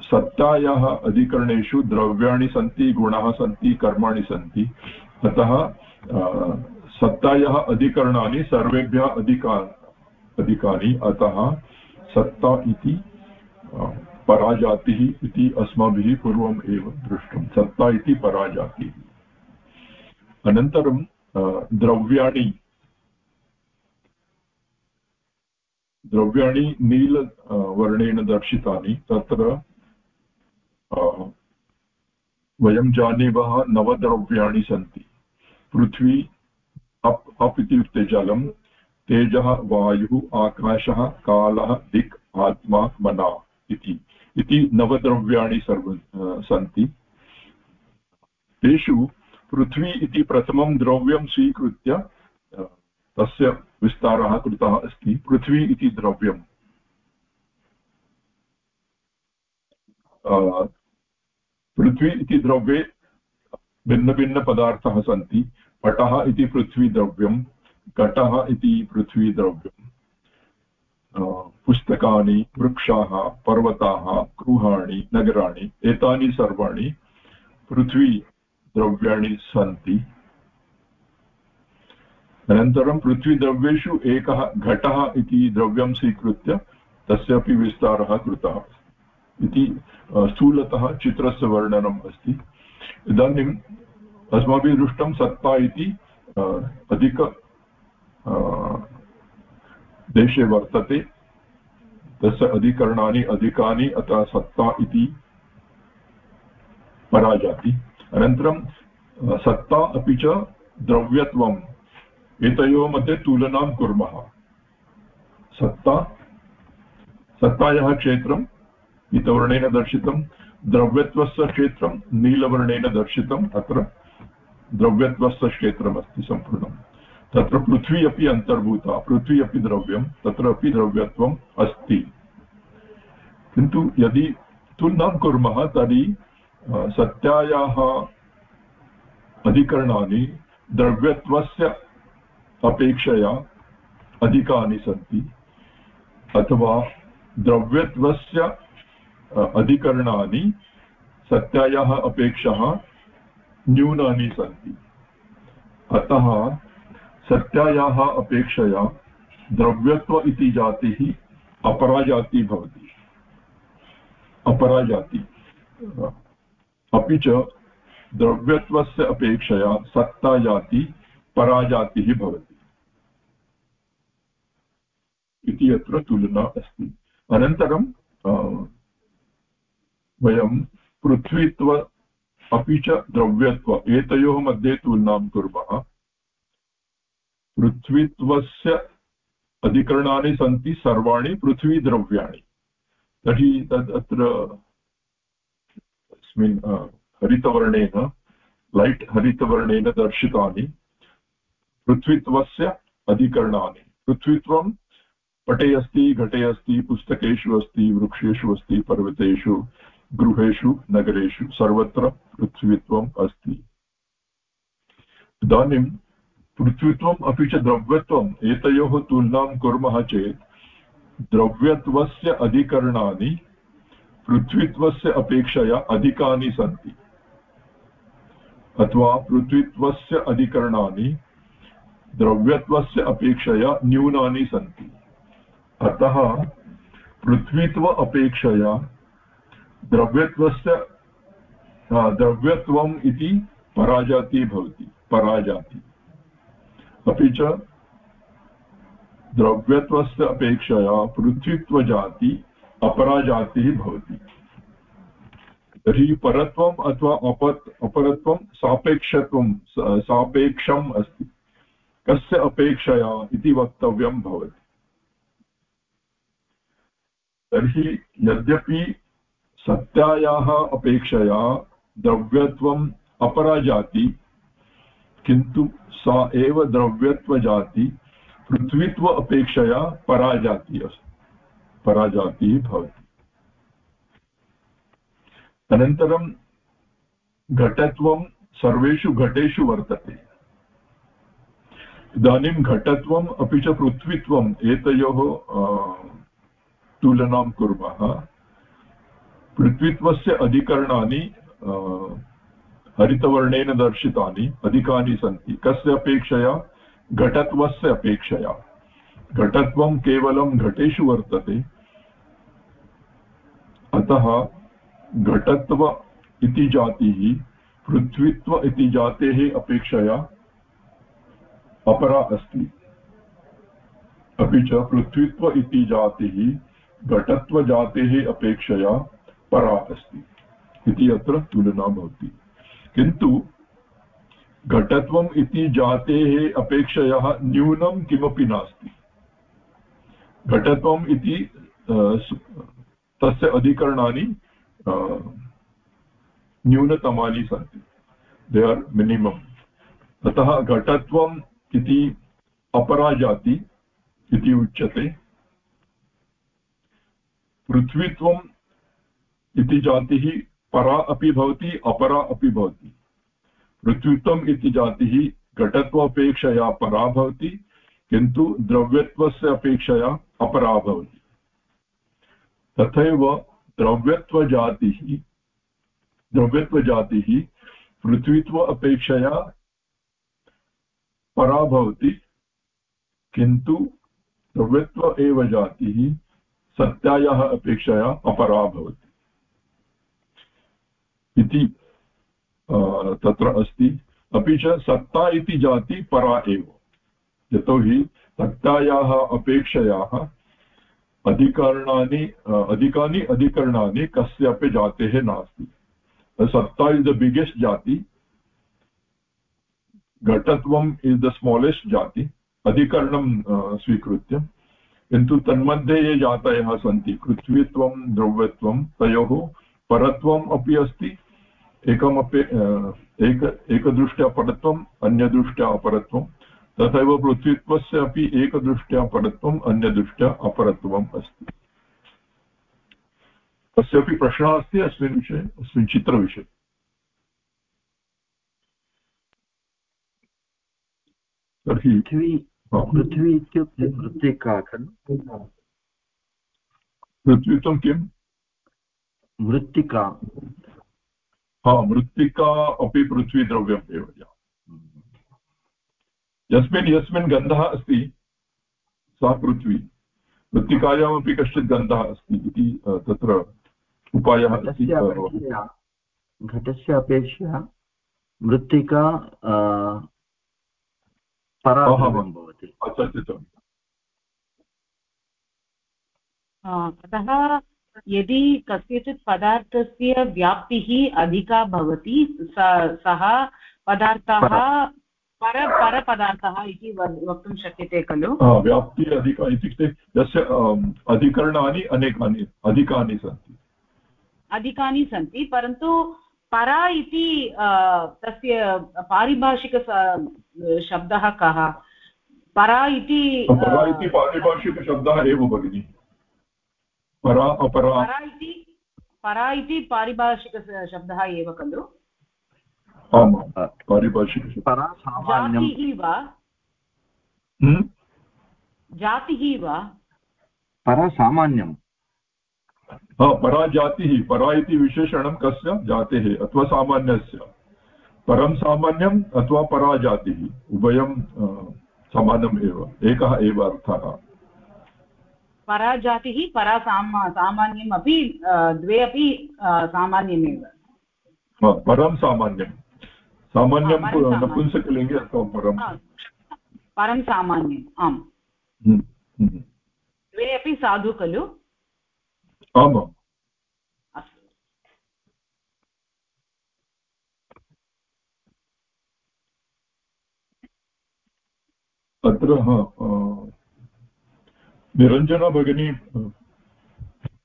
सत्तायाः अधिकरणेषु द्रव्याणि सन्ति, गुणाः सन्ति, कर्माणि सन्ति। अतः सत्तायाः अधिकरणानि सर्वेभ्यः अधिका, अधिकानि। अतः सत्ता इति पराजातिः इति अस्माभिः पूर्वम् एव दृष्टं। सत्ता इति पराजातिः। अनन्तरं द्रव्याणि द्रव्याणि नील वर्णेन दर्शितानि तत्र वयं जानीमः नवद्रव्याणि सन्ति पृथ्वी अप् अप् इत्युक्ते जलं तेजः वायुः आकाशः कालः दिक् आत्मा मना इति इति नवद्रव्याणि सर्व सन्ति तेषु पृथ्वी इति प्रथमं द्रव्यं स्वीकृत्य तस्य विस्तारः कृतः अस्ति। पृथ्वी इति द्रव्यम्। पृथ्वी इति द्रव्ये भिन्नभिन्नपदार्थाः सन्ति। पटः इति पृथ्वीद्रव्यं घटः इति पृथ्वीद्रव्यम् पुस्तकानि, वृक्षाः, पर्वताः, गृहाणि, नगराणि, एतानि सर्वाणि पृथ्वीद्रव्याणि सन्ति। अनन्तरं पृथ्वीद्रव्येषु एकः घटः इति द्रव्यं स्वीकृत्य तस्यापि विस्तारः कृतः इति स्थूलतः चित्रस्य वर्णनम् अस्ति। इदानीम् अस्माभिः दृष्टं सत्ता इति अधिक देशे वर्तते। तस्य अधिकरणानि, अधिकानि अतः सत्ता इति पराजाति। अनन्तरं सत्ता अपि च द्रव्यत्वं एतयोः मध्ये तुलनां कुर्मः। सत्ता, सत्तायाः क्षेत्रं पीतवर्णेन दर्शितं द्रव्यत्वस्य क्षेत्रं नीलवर्णेन दर्शितम्, अत्र द्रव्यत्वस्य क्षेत्रमस्ति सम्पूर्णं तत्र पृथ्वी अपि अन्तर्भूता, पृथ्वी अपि द्रव्यं तत्र अपि द्रव्यत्वम् अस्ति। किन्तु यदि तुलनां कुर्मः, तर्हि सत्यायाः अधिकरणानि द्रव्यत्वस्य अपेक्षया अधिकानि सन्ति, अथवा द्रव्यत्वस्य अधिकरणानि, सत्यायाः अपेक्षः न्यूनानि सन्ति। अतः सत्यायाः अपेक्षया द्रव्यत्व इति जातिः अपराजाति भवति। अपराजाति। अपि च द्रव्यत्वस्य अपेक्षया सत्ताजाति, पराजातिः भवति। इति अत्र तुलना अस्ति। अनन्तरं वयं पृथ्वीत्व अपि च द्रव्यत्व, एतयोः मध्ये तुलनां कुर्मः। पृथ्वीत्वस्य अधिकरणानि सन्ति, सर्वाणि पृथ्वीद्रव्याणि। तर्हि तद् अत्र अस्मिन् हरितवर्णेन, लैट् हरितवर्णेन दर्शितानि। पृथ्वीत्वस्य अधिकरणानि, पृथ्वीत्वं पटे अस्ति घटे अस्ति पुस्तकेषु अस्ति, वृक्षेषु अस्ति, पर्वतेषु, गृहेषु, नगरेषु, सर्वत्र पृथ्वीत्वम् अस्ति। इदानीं पृथ्वीत्वम् अपि च द्रव्यत्वम्, एतयोः तुलनां कुर्मः चेत्, द्रव्यत्वस्य अधिकरणानि, पृथ्वीत्वस्य अपेक्षया अधिकानि सन्ति। अथवा पृथ्वीत्वस्य अधिकरणानि, द्रव्यत्वस्य अपेक्षया न्यूनानि सन्ति। अतः पृथ्वीत्व अपेक्षया द्रव्यत्वस्य द्रव्यत्वम् इति पराजाति भवति, पराजाति। अपि च द्रव्यत्वस्य अपेक्षया पृथ्वीत्वजाति अपराजातिः भवति। तर्हि परत्वम् अथवा अपत्, अपरत्वं सापेक्षत्वं सापेक्षम् अस्ति। कस्य अपेक्षया इति वक्तव्यं भवति। तर्हि यद्यपि सत्यायाः अपेक्षया द्रव्यत्वम् अपराजाति, किन्तु सा एव द्रव्यत्वजाति, पृथ्वीत्व अपेक्षया पराजाति अस्ति पराजातिः भवति। अनन्तरं घटत्वं सर्वेषु घटेषु वर्तते। इदानीं घटत्वम् अपि च पृथ्वीत्वम्, एतयोः तुलनां कुर्मः। पृथ्वीत्वस्य अधिकरणानि हरितवर्णेन दर्शितानि, अधिकानि सन्ति। कस्य अपेक्षया? घटत्वस्य अपेक्षया। घटत्वं केवलं घटेषु वर्तते। अतः घटत्व इति जातिः, पृथ्वीत्व इति जातेः अपेक्षया अपरा अस्ति। अपि च पृथ्वीत्व इति जातिः घटत्वजातेः अपेक्षया परा अस्ति इति अत्र तुलना भवति। किन्तु घटत्वम् इति जातेः अपेक्षया न्यूनं किमपि नास्ति। घटत्वम् इति तस्य अधिकरणानि न्यूनतमानि सन्ति। दे आर् मिनिमम् अतः घटत्वम् इति अपरा जाति इति उच्यते। पृथ्वीत्वम् इति जातिः परा अपि भवति, अपरा अपि भवति। पृथ्वीत्वम् इति जातिः घटत्वापेक्षया परा भवति, किन्तु द्रव्यत्वस्य अपेक्षया अपरा भवति। तथैव द्रव्यत्वजातिः द्रव्यत्वजातिः पृथ्वीत्व अपेक्षया परा भवति, किन्तु द्रव्यत्व एव जातिः सत्यायाः अपेक्षया अपरा भवति। इति तत्र अस्ति। अपि च सत्ता इति जाति परा एव। यतोहि सत्तायाः अपेक्षयाः अधिकरणानि अधिकानि अधिकरणानि कस्यापि जातेः नास्ति। सत्ता इस् द बिगेस्ट् जाति। घटत्वम् इस् द स्मालेस्ट् जाति। अधिकरणं स्वीकृत्य। किन्तु तन्मध्ये ये जातयः सन्ति। पृथ्वीत्वं द्रव्यत्वं तयोः परत्वम् अपि अस्ति। एकमपि एक, एकदृष्ट्या परत्वम् अन्यदृष्ट्या अपरत्वं। तथैव पृथ्वीत्वस्य अपि एकदृष्ट्या परत्वम् अन्यदृष्ट्या अपरत्वम् अस्ति। कस्यापि प्रश्नः अस्ति अस्मिन् विषये, अस्मिन् चित्रविषये। तर्हि पृथ्वी पृथ्वी इत्युक्ते मृत्तिका खलु पृथ्वीत्वं किं मृत्तिका। हा मृत्तिका अपि पृथ्वीद्रव्यम् एव यस्मिन् यस्मिन् गन्धः अस्ति सा पृथ्वी। मृत्तिकायामपि कश्चित् गन्धः अस्ति इति तत्र उपायः घटस्य अपेक्षया मृत्तिका पराभवं भवति। अतः यदि कस्यचित् पदार्थस्य व्याप्तिः अधिका भवति सः पदार्थः पर परपदार्थः इति वक्तुं शक्यते खलु? व्याप्तिः अधिका इत्युक्ते यस्य अधिकरणानि अनेकानि अधिकानि सन्ति। अधिकानि सन्ति परन्तु परा इति तस्य पारिभाषिक शब्दः कः? परा इति परा इति पारिभाषिकशब्दः एव भगिनि। परा अपरा। परा इति परा इति पारिभाषिकशब्दः एव खलु। आमां पारिभाषिकशब्दः। जातिः वा? हम्म? जातिः वा? परा सामान्यं परा जातिः परा इति विशेषणं कस्य? जातेः अथवा सामान्यस्य। परं सामान्यम् अथवा परा जातिः उभयं समानम् एव। एकः एव अर्थः। परा जातिः परा सामा सामान्यम् अपि द्वे अपि सामान्यमेव परं सामान्यं सामान्यं नपुंसकलिङ्गे अथवा परं परं सामान्यम् आम्। हम्म, हम्म। द्वे अपि साधु खलु। आमाम्। अत्र निरञ्जना भगिनी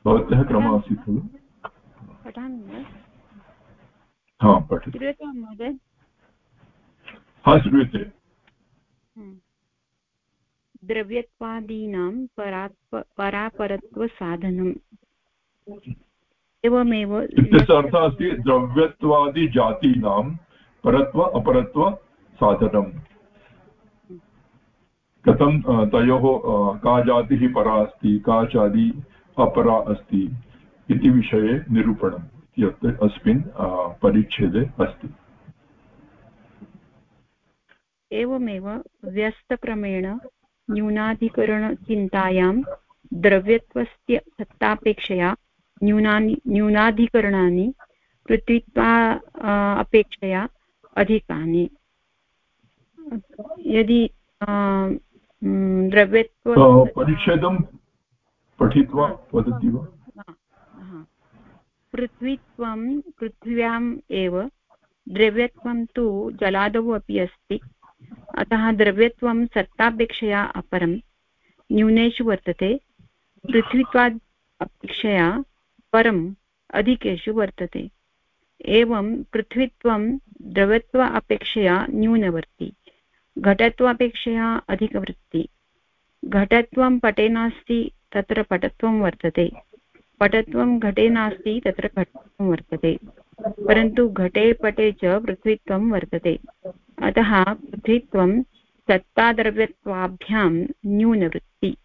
भवत्याः क्रमः आसीत् खलु? पठामि हा पठतु। महोदय? हा श्रूयते। हम्म। द्रव्यत्वादीनां परात्प परापरत्वसाधनम्। एवमेव इत्यस्य अर्थः अस्ति द्रव्यत्वादिजातीनां परत्व अपरत्वसाधनम् कथं तयोः का जातिः परा अस्ति, का जाति अपरा अस्ति इति विषये निरूपणम् इत्यत्र अस्मिन् परिच्छेदे अस्ति। एवमेव व्यस्तक्रमेण न्यूनाधिकरणचिन्तायां द्रव्यत्वस्य सत्तापेक्षया न्यूनानि, न्यूनाधिकरणानि पृथ्वीत्वा अपेक्षया अधिकानि। यदि द्रव्यत्व परिच्छेदं पठित्वा वदति वा पृथ्वीत्वं पृथिव्याम् एव द्रव्यत्वं तु जलादौ अपि अस्ति। अतः द्रव्यत्वं सत्तापेक्षया अपरं न्यूनेषु वर्तते। पृथ्वीत्वात् अपेक्षया परम् अधिकेषु वर्तते। एवं पृथ्वीत्वं द्रव्यत्व अपेक्षया न्यूनवर्ति। घटत्वापेक्षया अधिकवृत्ति घटत्वं पटे नास्ति, तत्र पटत्वं वर्तते। पटत्वं घटे नास्ति, तत्र घटत्वं वर्तते। परन्तु घटे पटे च पृथ्वीत्वं वर्तते। अतः पृथ्वीत्वं सत्ताद्रव्यत्वाभ्यां न्यूनवृत्ति,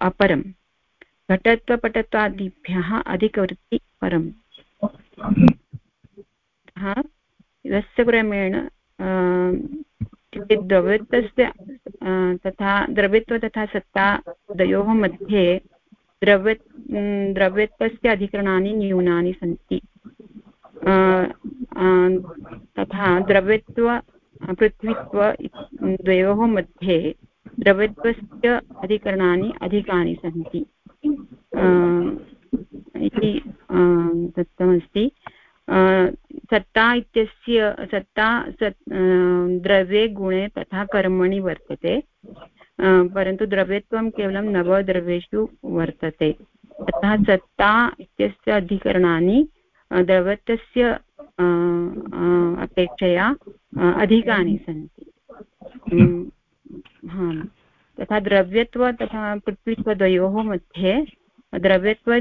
अपरं। घटत्वपटत्वादिभ्यः अधिकवृत्ति परम्। यस्य क्रमेण इत्युक्ते द्रव्यत्वस्य तथा द्रव्यत्व तथा सत्ता द्वयोः मध्ये द्रव्य द्रव्यत्वस्य अधिकरणानि न्यूनानि सन्ति। तथा द्रव्यत्व पृथ्वीत्व द्वयोः मध्ये द्रव्यत्वस्य अधिकरणानि अधिकानि सन्ति। इति दत्तमस्ति सत्ता इत्यस्य, सत्ता, सत् द्रव्ये गुणे तथा कर्मणि वर्तते। परन्तु द्रव्यत्वं केवलं नवद्रव्येषु वर्तते। अतः सत्ता इत्यस्य अधिकरणानि द्रव्यत्वस्य अपेक्षया अधिकानि सन्ति। तथा द्रव्यत्व तथा पृथ्वीत्वद्वयोः मध्ये द्रव्यत्व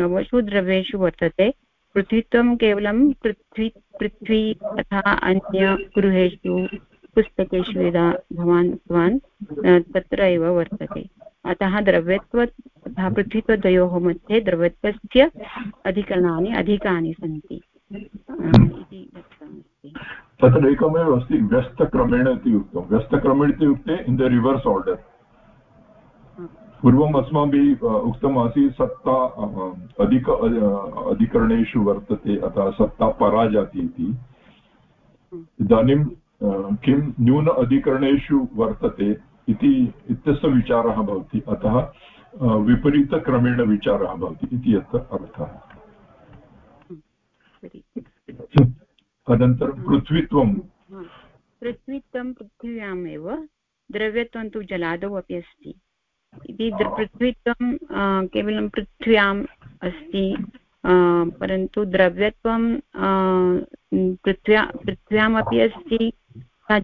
नवषु द्रव्येषु वर्तते। पृथ्वीत्वं केवलं पृथ्वी पृथ्वी तथा अन्यगृहेषु पुस्तकेषु यदा भवान् उक्तवान् तत्र एव वर्तते। अतः द्रव्यत्व तथा पृथ्वीत्वद्वयोः मध्ये द्रव्यत्वस्य अधिकरणानि अधिकानि सन्ति। तत्र एकमेव अस्ति, व्यस्तक्रमेण इति उक्तं। व्यस्तक्रमेण इत्युक्ते इन् द रिवर्स् आर्डर् पूर्वम् अस्माभिः उक्तम् आसीत् सत्ता अधिक अधिकरणेषु वर्तते अतः सत्ता पराजाति इति। इदानीं किं न्यून अधिकरणेषु वर्तते इति, इत्यस्य विचारः भवति। अतः विपरीतक्रमेण विचारः भवति इति अत्र अर्थः। अनन्तरं पृथ्वीत्वं। पृथ्वीत्वं पृथिव्यामेव, द्रव्यत्वं तु जलादौ अपि अस्ति। इति पृथ्वीत्वं केवलं पृथ्व्याम् अस्ति परन्तु द्रव्यत्वं पृथ्व्या पृथ्व्यामपि अस्ति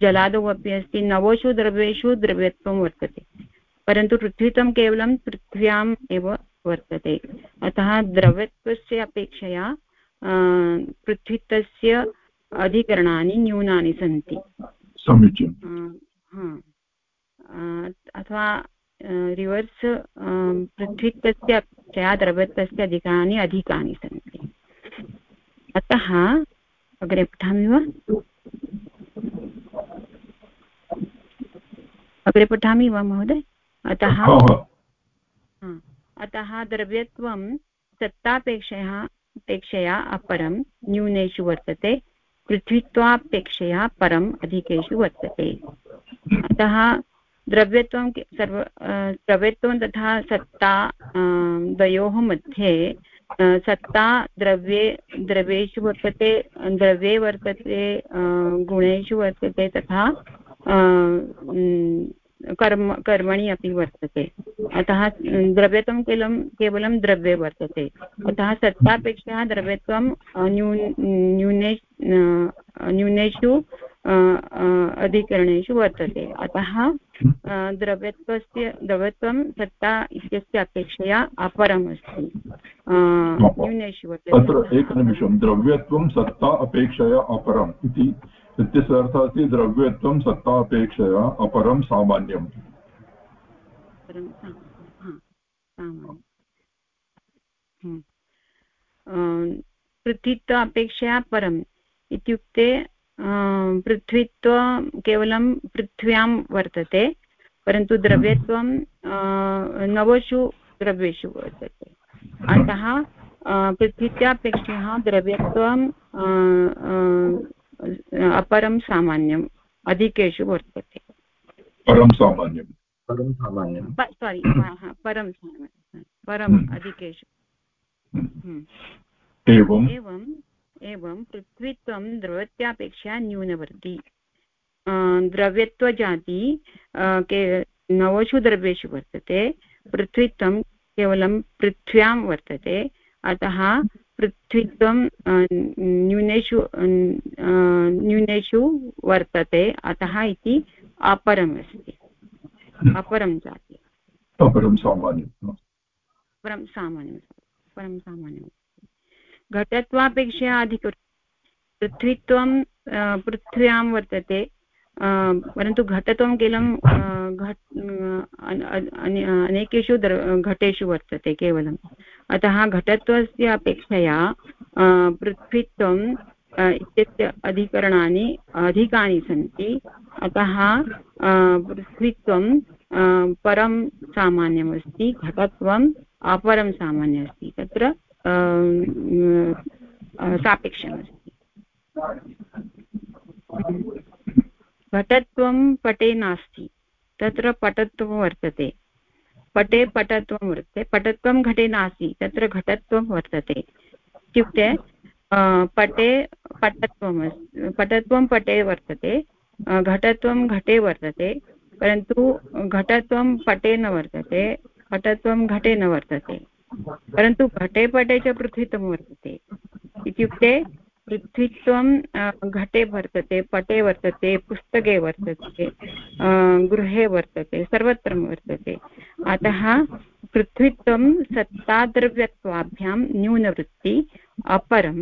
जलादौ अपि अस्ति नवोषु द्रव्येषु द्रव्यत्वं वर्तते परन्तु पृथ्वीत्वं केवलं पृथ्व्याम् एव वर्तते। अतः द्रव्यत्वस्य अपेक्षया पृथ्वीत्वस्य अधिकरणानि न्यूनानि सन्ति। समीचीनम्। अथवा रिवर्स् पृथ्वीत्वस्य अपेक्षया द्रव्यत्वस्य अधिकानि अधिकानि सन्ति। अतः अग्रे पठामि वा? अग्रे पठामि वा महोदय? अतः अतः द्रव्यत्वं सत्तापेक्षया अपेक्षया अपरं न्यूनेषु वर्तते पृथ्वीत्वापेक्षया परम् अधिकेषु वर्तते। अतः द्रव्यत्वं सर्व द्रव्यत्वं तथा सत्ता द्वयोः मध्ये सत्ता द्रव्ये, द्रव्येषु वर्तते, द्रव्ये वर्तते गुणेषु वर्तते तथा कर्म, कर्मणि अपि वर्तते। अतः, द्रव्यत्वं केवलं केवलं द्रव्ये वर्तते। अतः सत्तापेक्षया द्रव्यत्वं न्यून न्यूने न्यूनेषु अधिकरणेषु वर्तते। अतः द्रव्यत्वस्य द्रव्यत्वं सत्ता इत्यस्य अपेक्षया अपरम् अस्ति न्यूनेषु वर्तते। अत्र एकनिमिषं द्रव्यत्वं सत्ता अपेक्षया अपरम् इति। इत्यस्य अर्थः अस्ति द्रव्यत्वं सत्ता अपेक्षया अपरं सामान्यम्। पृथ्वीत्व अपेक्षया परम् इत्युक्ते पृथ्वीत्व केवलं पृथ्व्यां वर्तते परन्तु द्रव्यत्वं नवषु द्रव्येषु वर्तते। अतः पृथ्वीत्यापेक्षया द्रव्यत्वं अपरं सामान्यम् अधिकेषु वर्तते। परं सामान्यं परं सामान्यं सारि परं परम् अधिकेषु। एवम् एवं पृथ्वीत्वं द्रवत्यापेक्षया न्यूनवर्ति। द्रव्यत्वजाति के नवषु द्रव्येषु वर्तते पृथ्वीत्वं केवलं पृथ्व्यां वर्तते अतः पृथ्वीत्वं न्यूनेषु न्यूनेषु वर्तते अतः इति अपरमस्ति अपरं जाति। अपरं सामान्यं। परं सामान्यं। परं सामान्यम्। घटत्वापेक्षया अधिक पृथ्वीत्वं पृथ्व्यां वर्तते। परन्तु घटत्वं केवलं घट अनेकेषु घटेषु वर्तते केवलम्। अतः घटत्वस्य अपेक्षया पृथ्वीत्वं इत्यस्य अधिकरणानि अधिकानि सन्ति। अतः पृथ्वीत्वं परं सामान्यमस्ति घटत्वम् अपरं सामान्यमस्ति। तत्र सापेक्षमस्ति पटत्वं पटे नास्ति, तत्र पटत्वं वर्तते। पटे पटत्वं वर्तते, पटत्वं घटे नास्ति, तत्र घटत्वं वर्तते। इत्युक्ते पटे पटत्वम् पटत्वं पटे वर्तते घटत्वं घटे वर्तते, परन्तु घटत्वं पटे न वर्तते, पटत्वं घटे न वर्तते। परन्तु घटे पटे च पृथ्वीत्वं वर्तते। इत्युक्ते पृथ्वीत्वं घटे वर्तते, पटे वर्तते, पुस्तके वर्तते गृहे वर्तते, सर्वत्र वर्तते। अतः पृथ्वीत्वं सत्ताद्रव्यत्वाभ्यां न्यूनवृत्ति, अपरं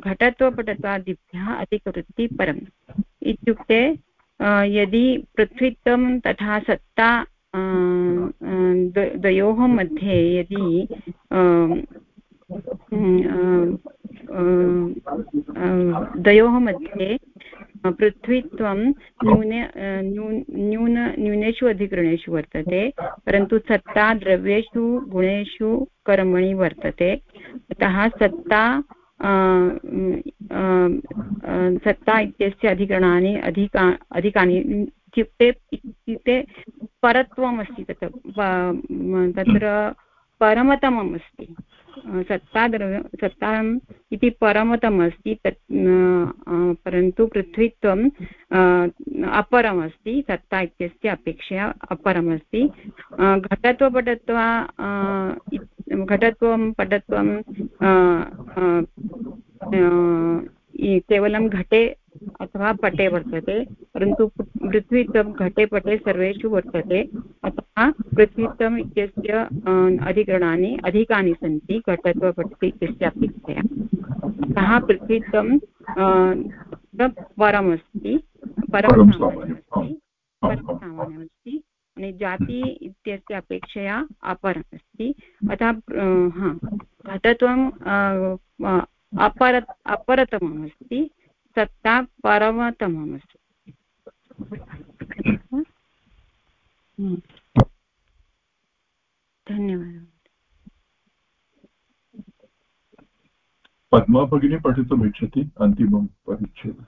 घटत्वपटत्वादिभ्यः अधिकवृत्ति परम्। इत्युक्ते यदि पृथ्वीत्वं तथा सत्ता द्वयोः मध्ये यदि द्वयोः मध्ये पृथ्वीत्वं न्यूने न्यून, न्यूनेषु अधिकरणेषु वर्तते, परन्तु सत्ता द्रव्येषु, गुणेषु, कर्मणि वर्तते। अतः सत्ता सत्ता इत्यस्य अधिकरणानि अधिका, अधिकानि इत्युक्ते इत्युक्ते परत्वमस्ति तत्र तत्र परमतमम् अस्ति सत्ता द्रव्य सत्ताम् इति परमतम् अस्ति तत् परन्तु पृथ्वीत्वम् अपरमस्ति, सत्ता इत्यस्य अपेक्षया अपरमस्ति। घटत्वपटत्वा घटत्वं, पटत्वं केवलं घटे अथवा पटे वर्तते, परन्तु पृथ्वीत्वं घटे पटे सर्वेषु वर्तते, अतः पृथ्वीत्वम् इत्यस्य अधिकरणानि अधिकानि सन्ति घटत्वपटे इत्यस्य अपेक्षया। अतः पृथ्वीत्वं परमस्ति परं जाति इत्यस्य अपेक्षया अपरमस्ति। अतः हा, घटत्वं अपर अपरतमम् अस्ति सत्ता परमतमम् अस्ति धन्यवादः पद्मा भगिनी पठितुम् इच्छति अन्तिमं परिच्छेद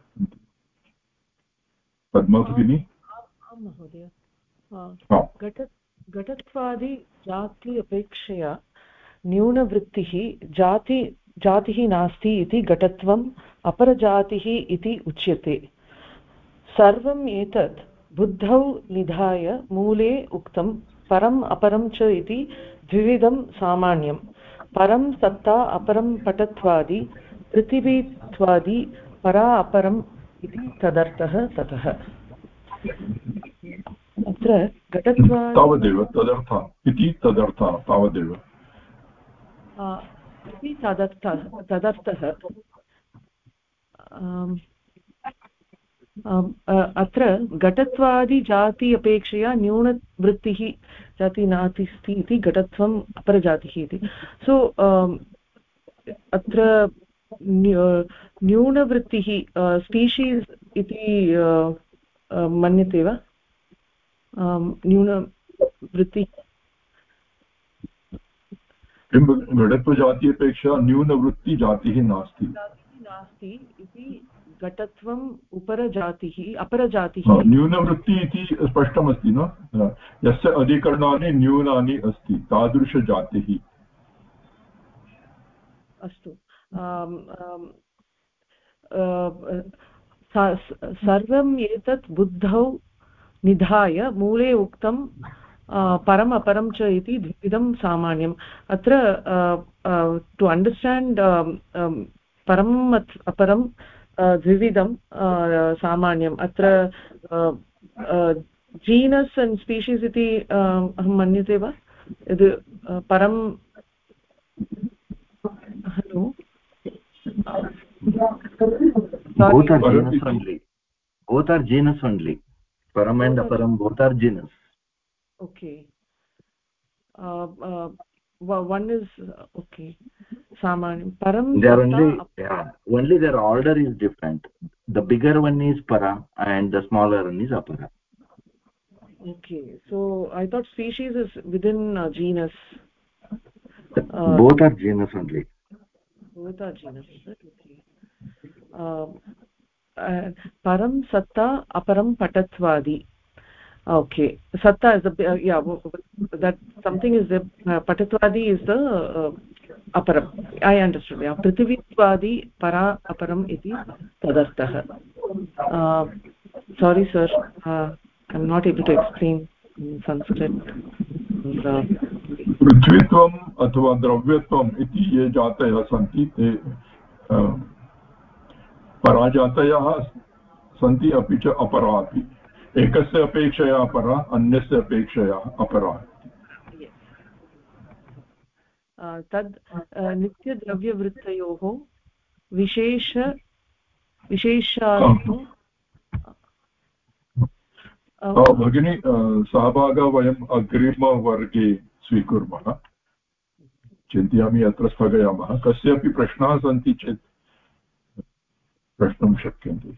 पद्मा भगिनी महोदय घट घटत्वादि जाति अपेक्षया न्यूनवृत्तिः जाति जातिः नास्ति इति घटत्वम् अपरजातिः इति उच्यते। सर्वम् एतत् बुद्धौ निधाय मूले उक्तं परम् अपरं च इति द्विविधं सामान्यं परं सत्ता अपरं पटत्वादि पृथिवीत्वादि परा अपरम् इति तदर्थः ततः। अत्र घटत्वा तावदेव तदर्थ इति तदर्थ तावदेव। इति तदर्थ, तदर्थः। अत्र घटत्वादिजाति अपेक्षया न्यूनवृत्तिः जाति नास्ति इति घटत्वम् अपरजातिः इति। सो अत्र न्यूनवृत्तिः स्पीशीस् इति मन्यते वा? न्यूनवृत्तिः घटत्वजाति न्यूनवृत्तिजातिः नास्ति। नास्ति इति घटत्वम् उपरजातिः अपरजातिः न्यूनवृत्ति इति स्पष्टमस्ति न? यस्य अधिकरणानि न्यूनानि अस्ति तादृशजातिः अस्तु। सर्वम् एतत् बुद्धौ निधाय मूले उक्तं परम् अपरं च इति द्विविधं सामान्यम्। अत्र टु अण्डर्स्टाण्ड् परम् अपरं द्विविधं सामान्यम्। अत्र जीनस् अण्ड् स्पीशीस् इति अहं मन्यते वा? यद् परं hello? Both are genus only. Both are genus only. Param and aparam both are genus. Okay. Uh, uh, one is uh, okay. Samanyam param they are only yeah, only their order is different. The bigger one is para and the smaller one is apara okay. So i thought species is within uh, genus. Uh, both are genus only. both are genus okay. Uh, uh, param satta aparam patatvadi okay satta is the uh, yeah that something is the uh, patatvadi is the uh, aparam i understood yeah prithivitwadi para aparam iti tadartah uh, sorry sir uh, i'm not able to explain in sanskrit पृथ्वीत्वम् अथवा द्रव्यत्वम् इति ये जातयः सन्ति ते पराजातयः सन्ति अपि च अपरा अपि एकस्य अपेक्षया अपरा अन्यस्य अपेक्षया अपरा। तद् नित्यद्रव्यवृत्तयोः विशेष विशेषार्थं भगिनी सहभागः वयम् अग्रिमवर्गे स्वीकुर्मः। चिन्तयामि अत्र स्थगयामः। कस्यापि प्रश्नाः सन्ति चेत् प्रष्टुं शक्यन्ते।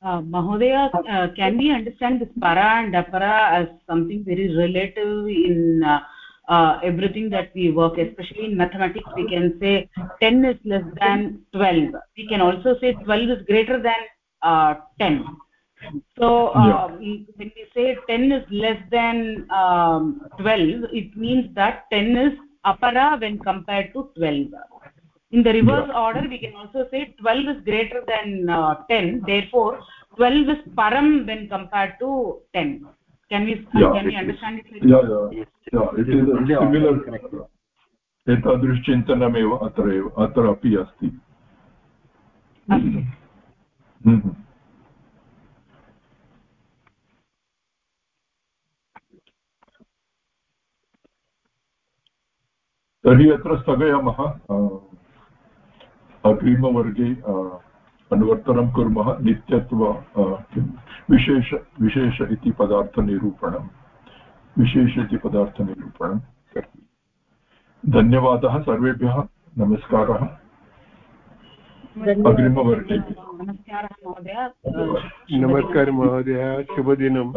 Uh, Mahodaya, uh, can we understand this para and apara as something very relative in uh, uh, everything that we work, especially in mathematics, we can say 10 is less than 12. We can also say 12 is greater than uh, 10. So uh, yeah. when we say 10 is less than um, 12, it means that 10 is apara when compared to 12 in the reverse yeah. order we can also say 12 is greater than uh, 10 therefore 12 is param when compared to 10 can we yeah, can we understand it like yeah yeah yes. yeah it is a similar एतादृशचिन्तनमेव अत्र एव अत्र अपि अस्ति तर्हि अत्र स्थगयामः अग्रिमवर्गे अनुवर्तनं कुर्मः नित्यत्व किं? विशेष विशेष इति पदार्थनिरूपणं। विशेष इति पदार्थनिरूपणं धन्यवादः सर्वेभ्यः। नमस्कारः। अग्रिमवर्गे। नमस्कारः महोदय। नमस्कारः महोदय। शुभदिनम्।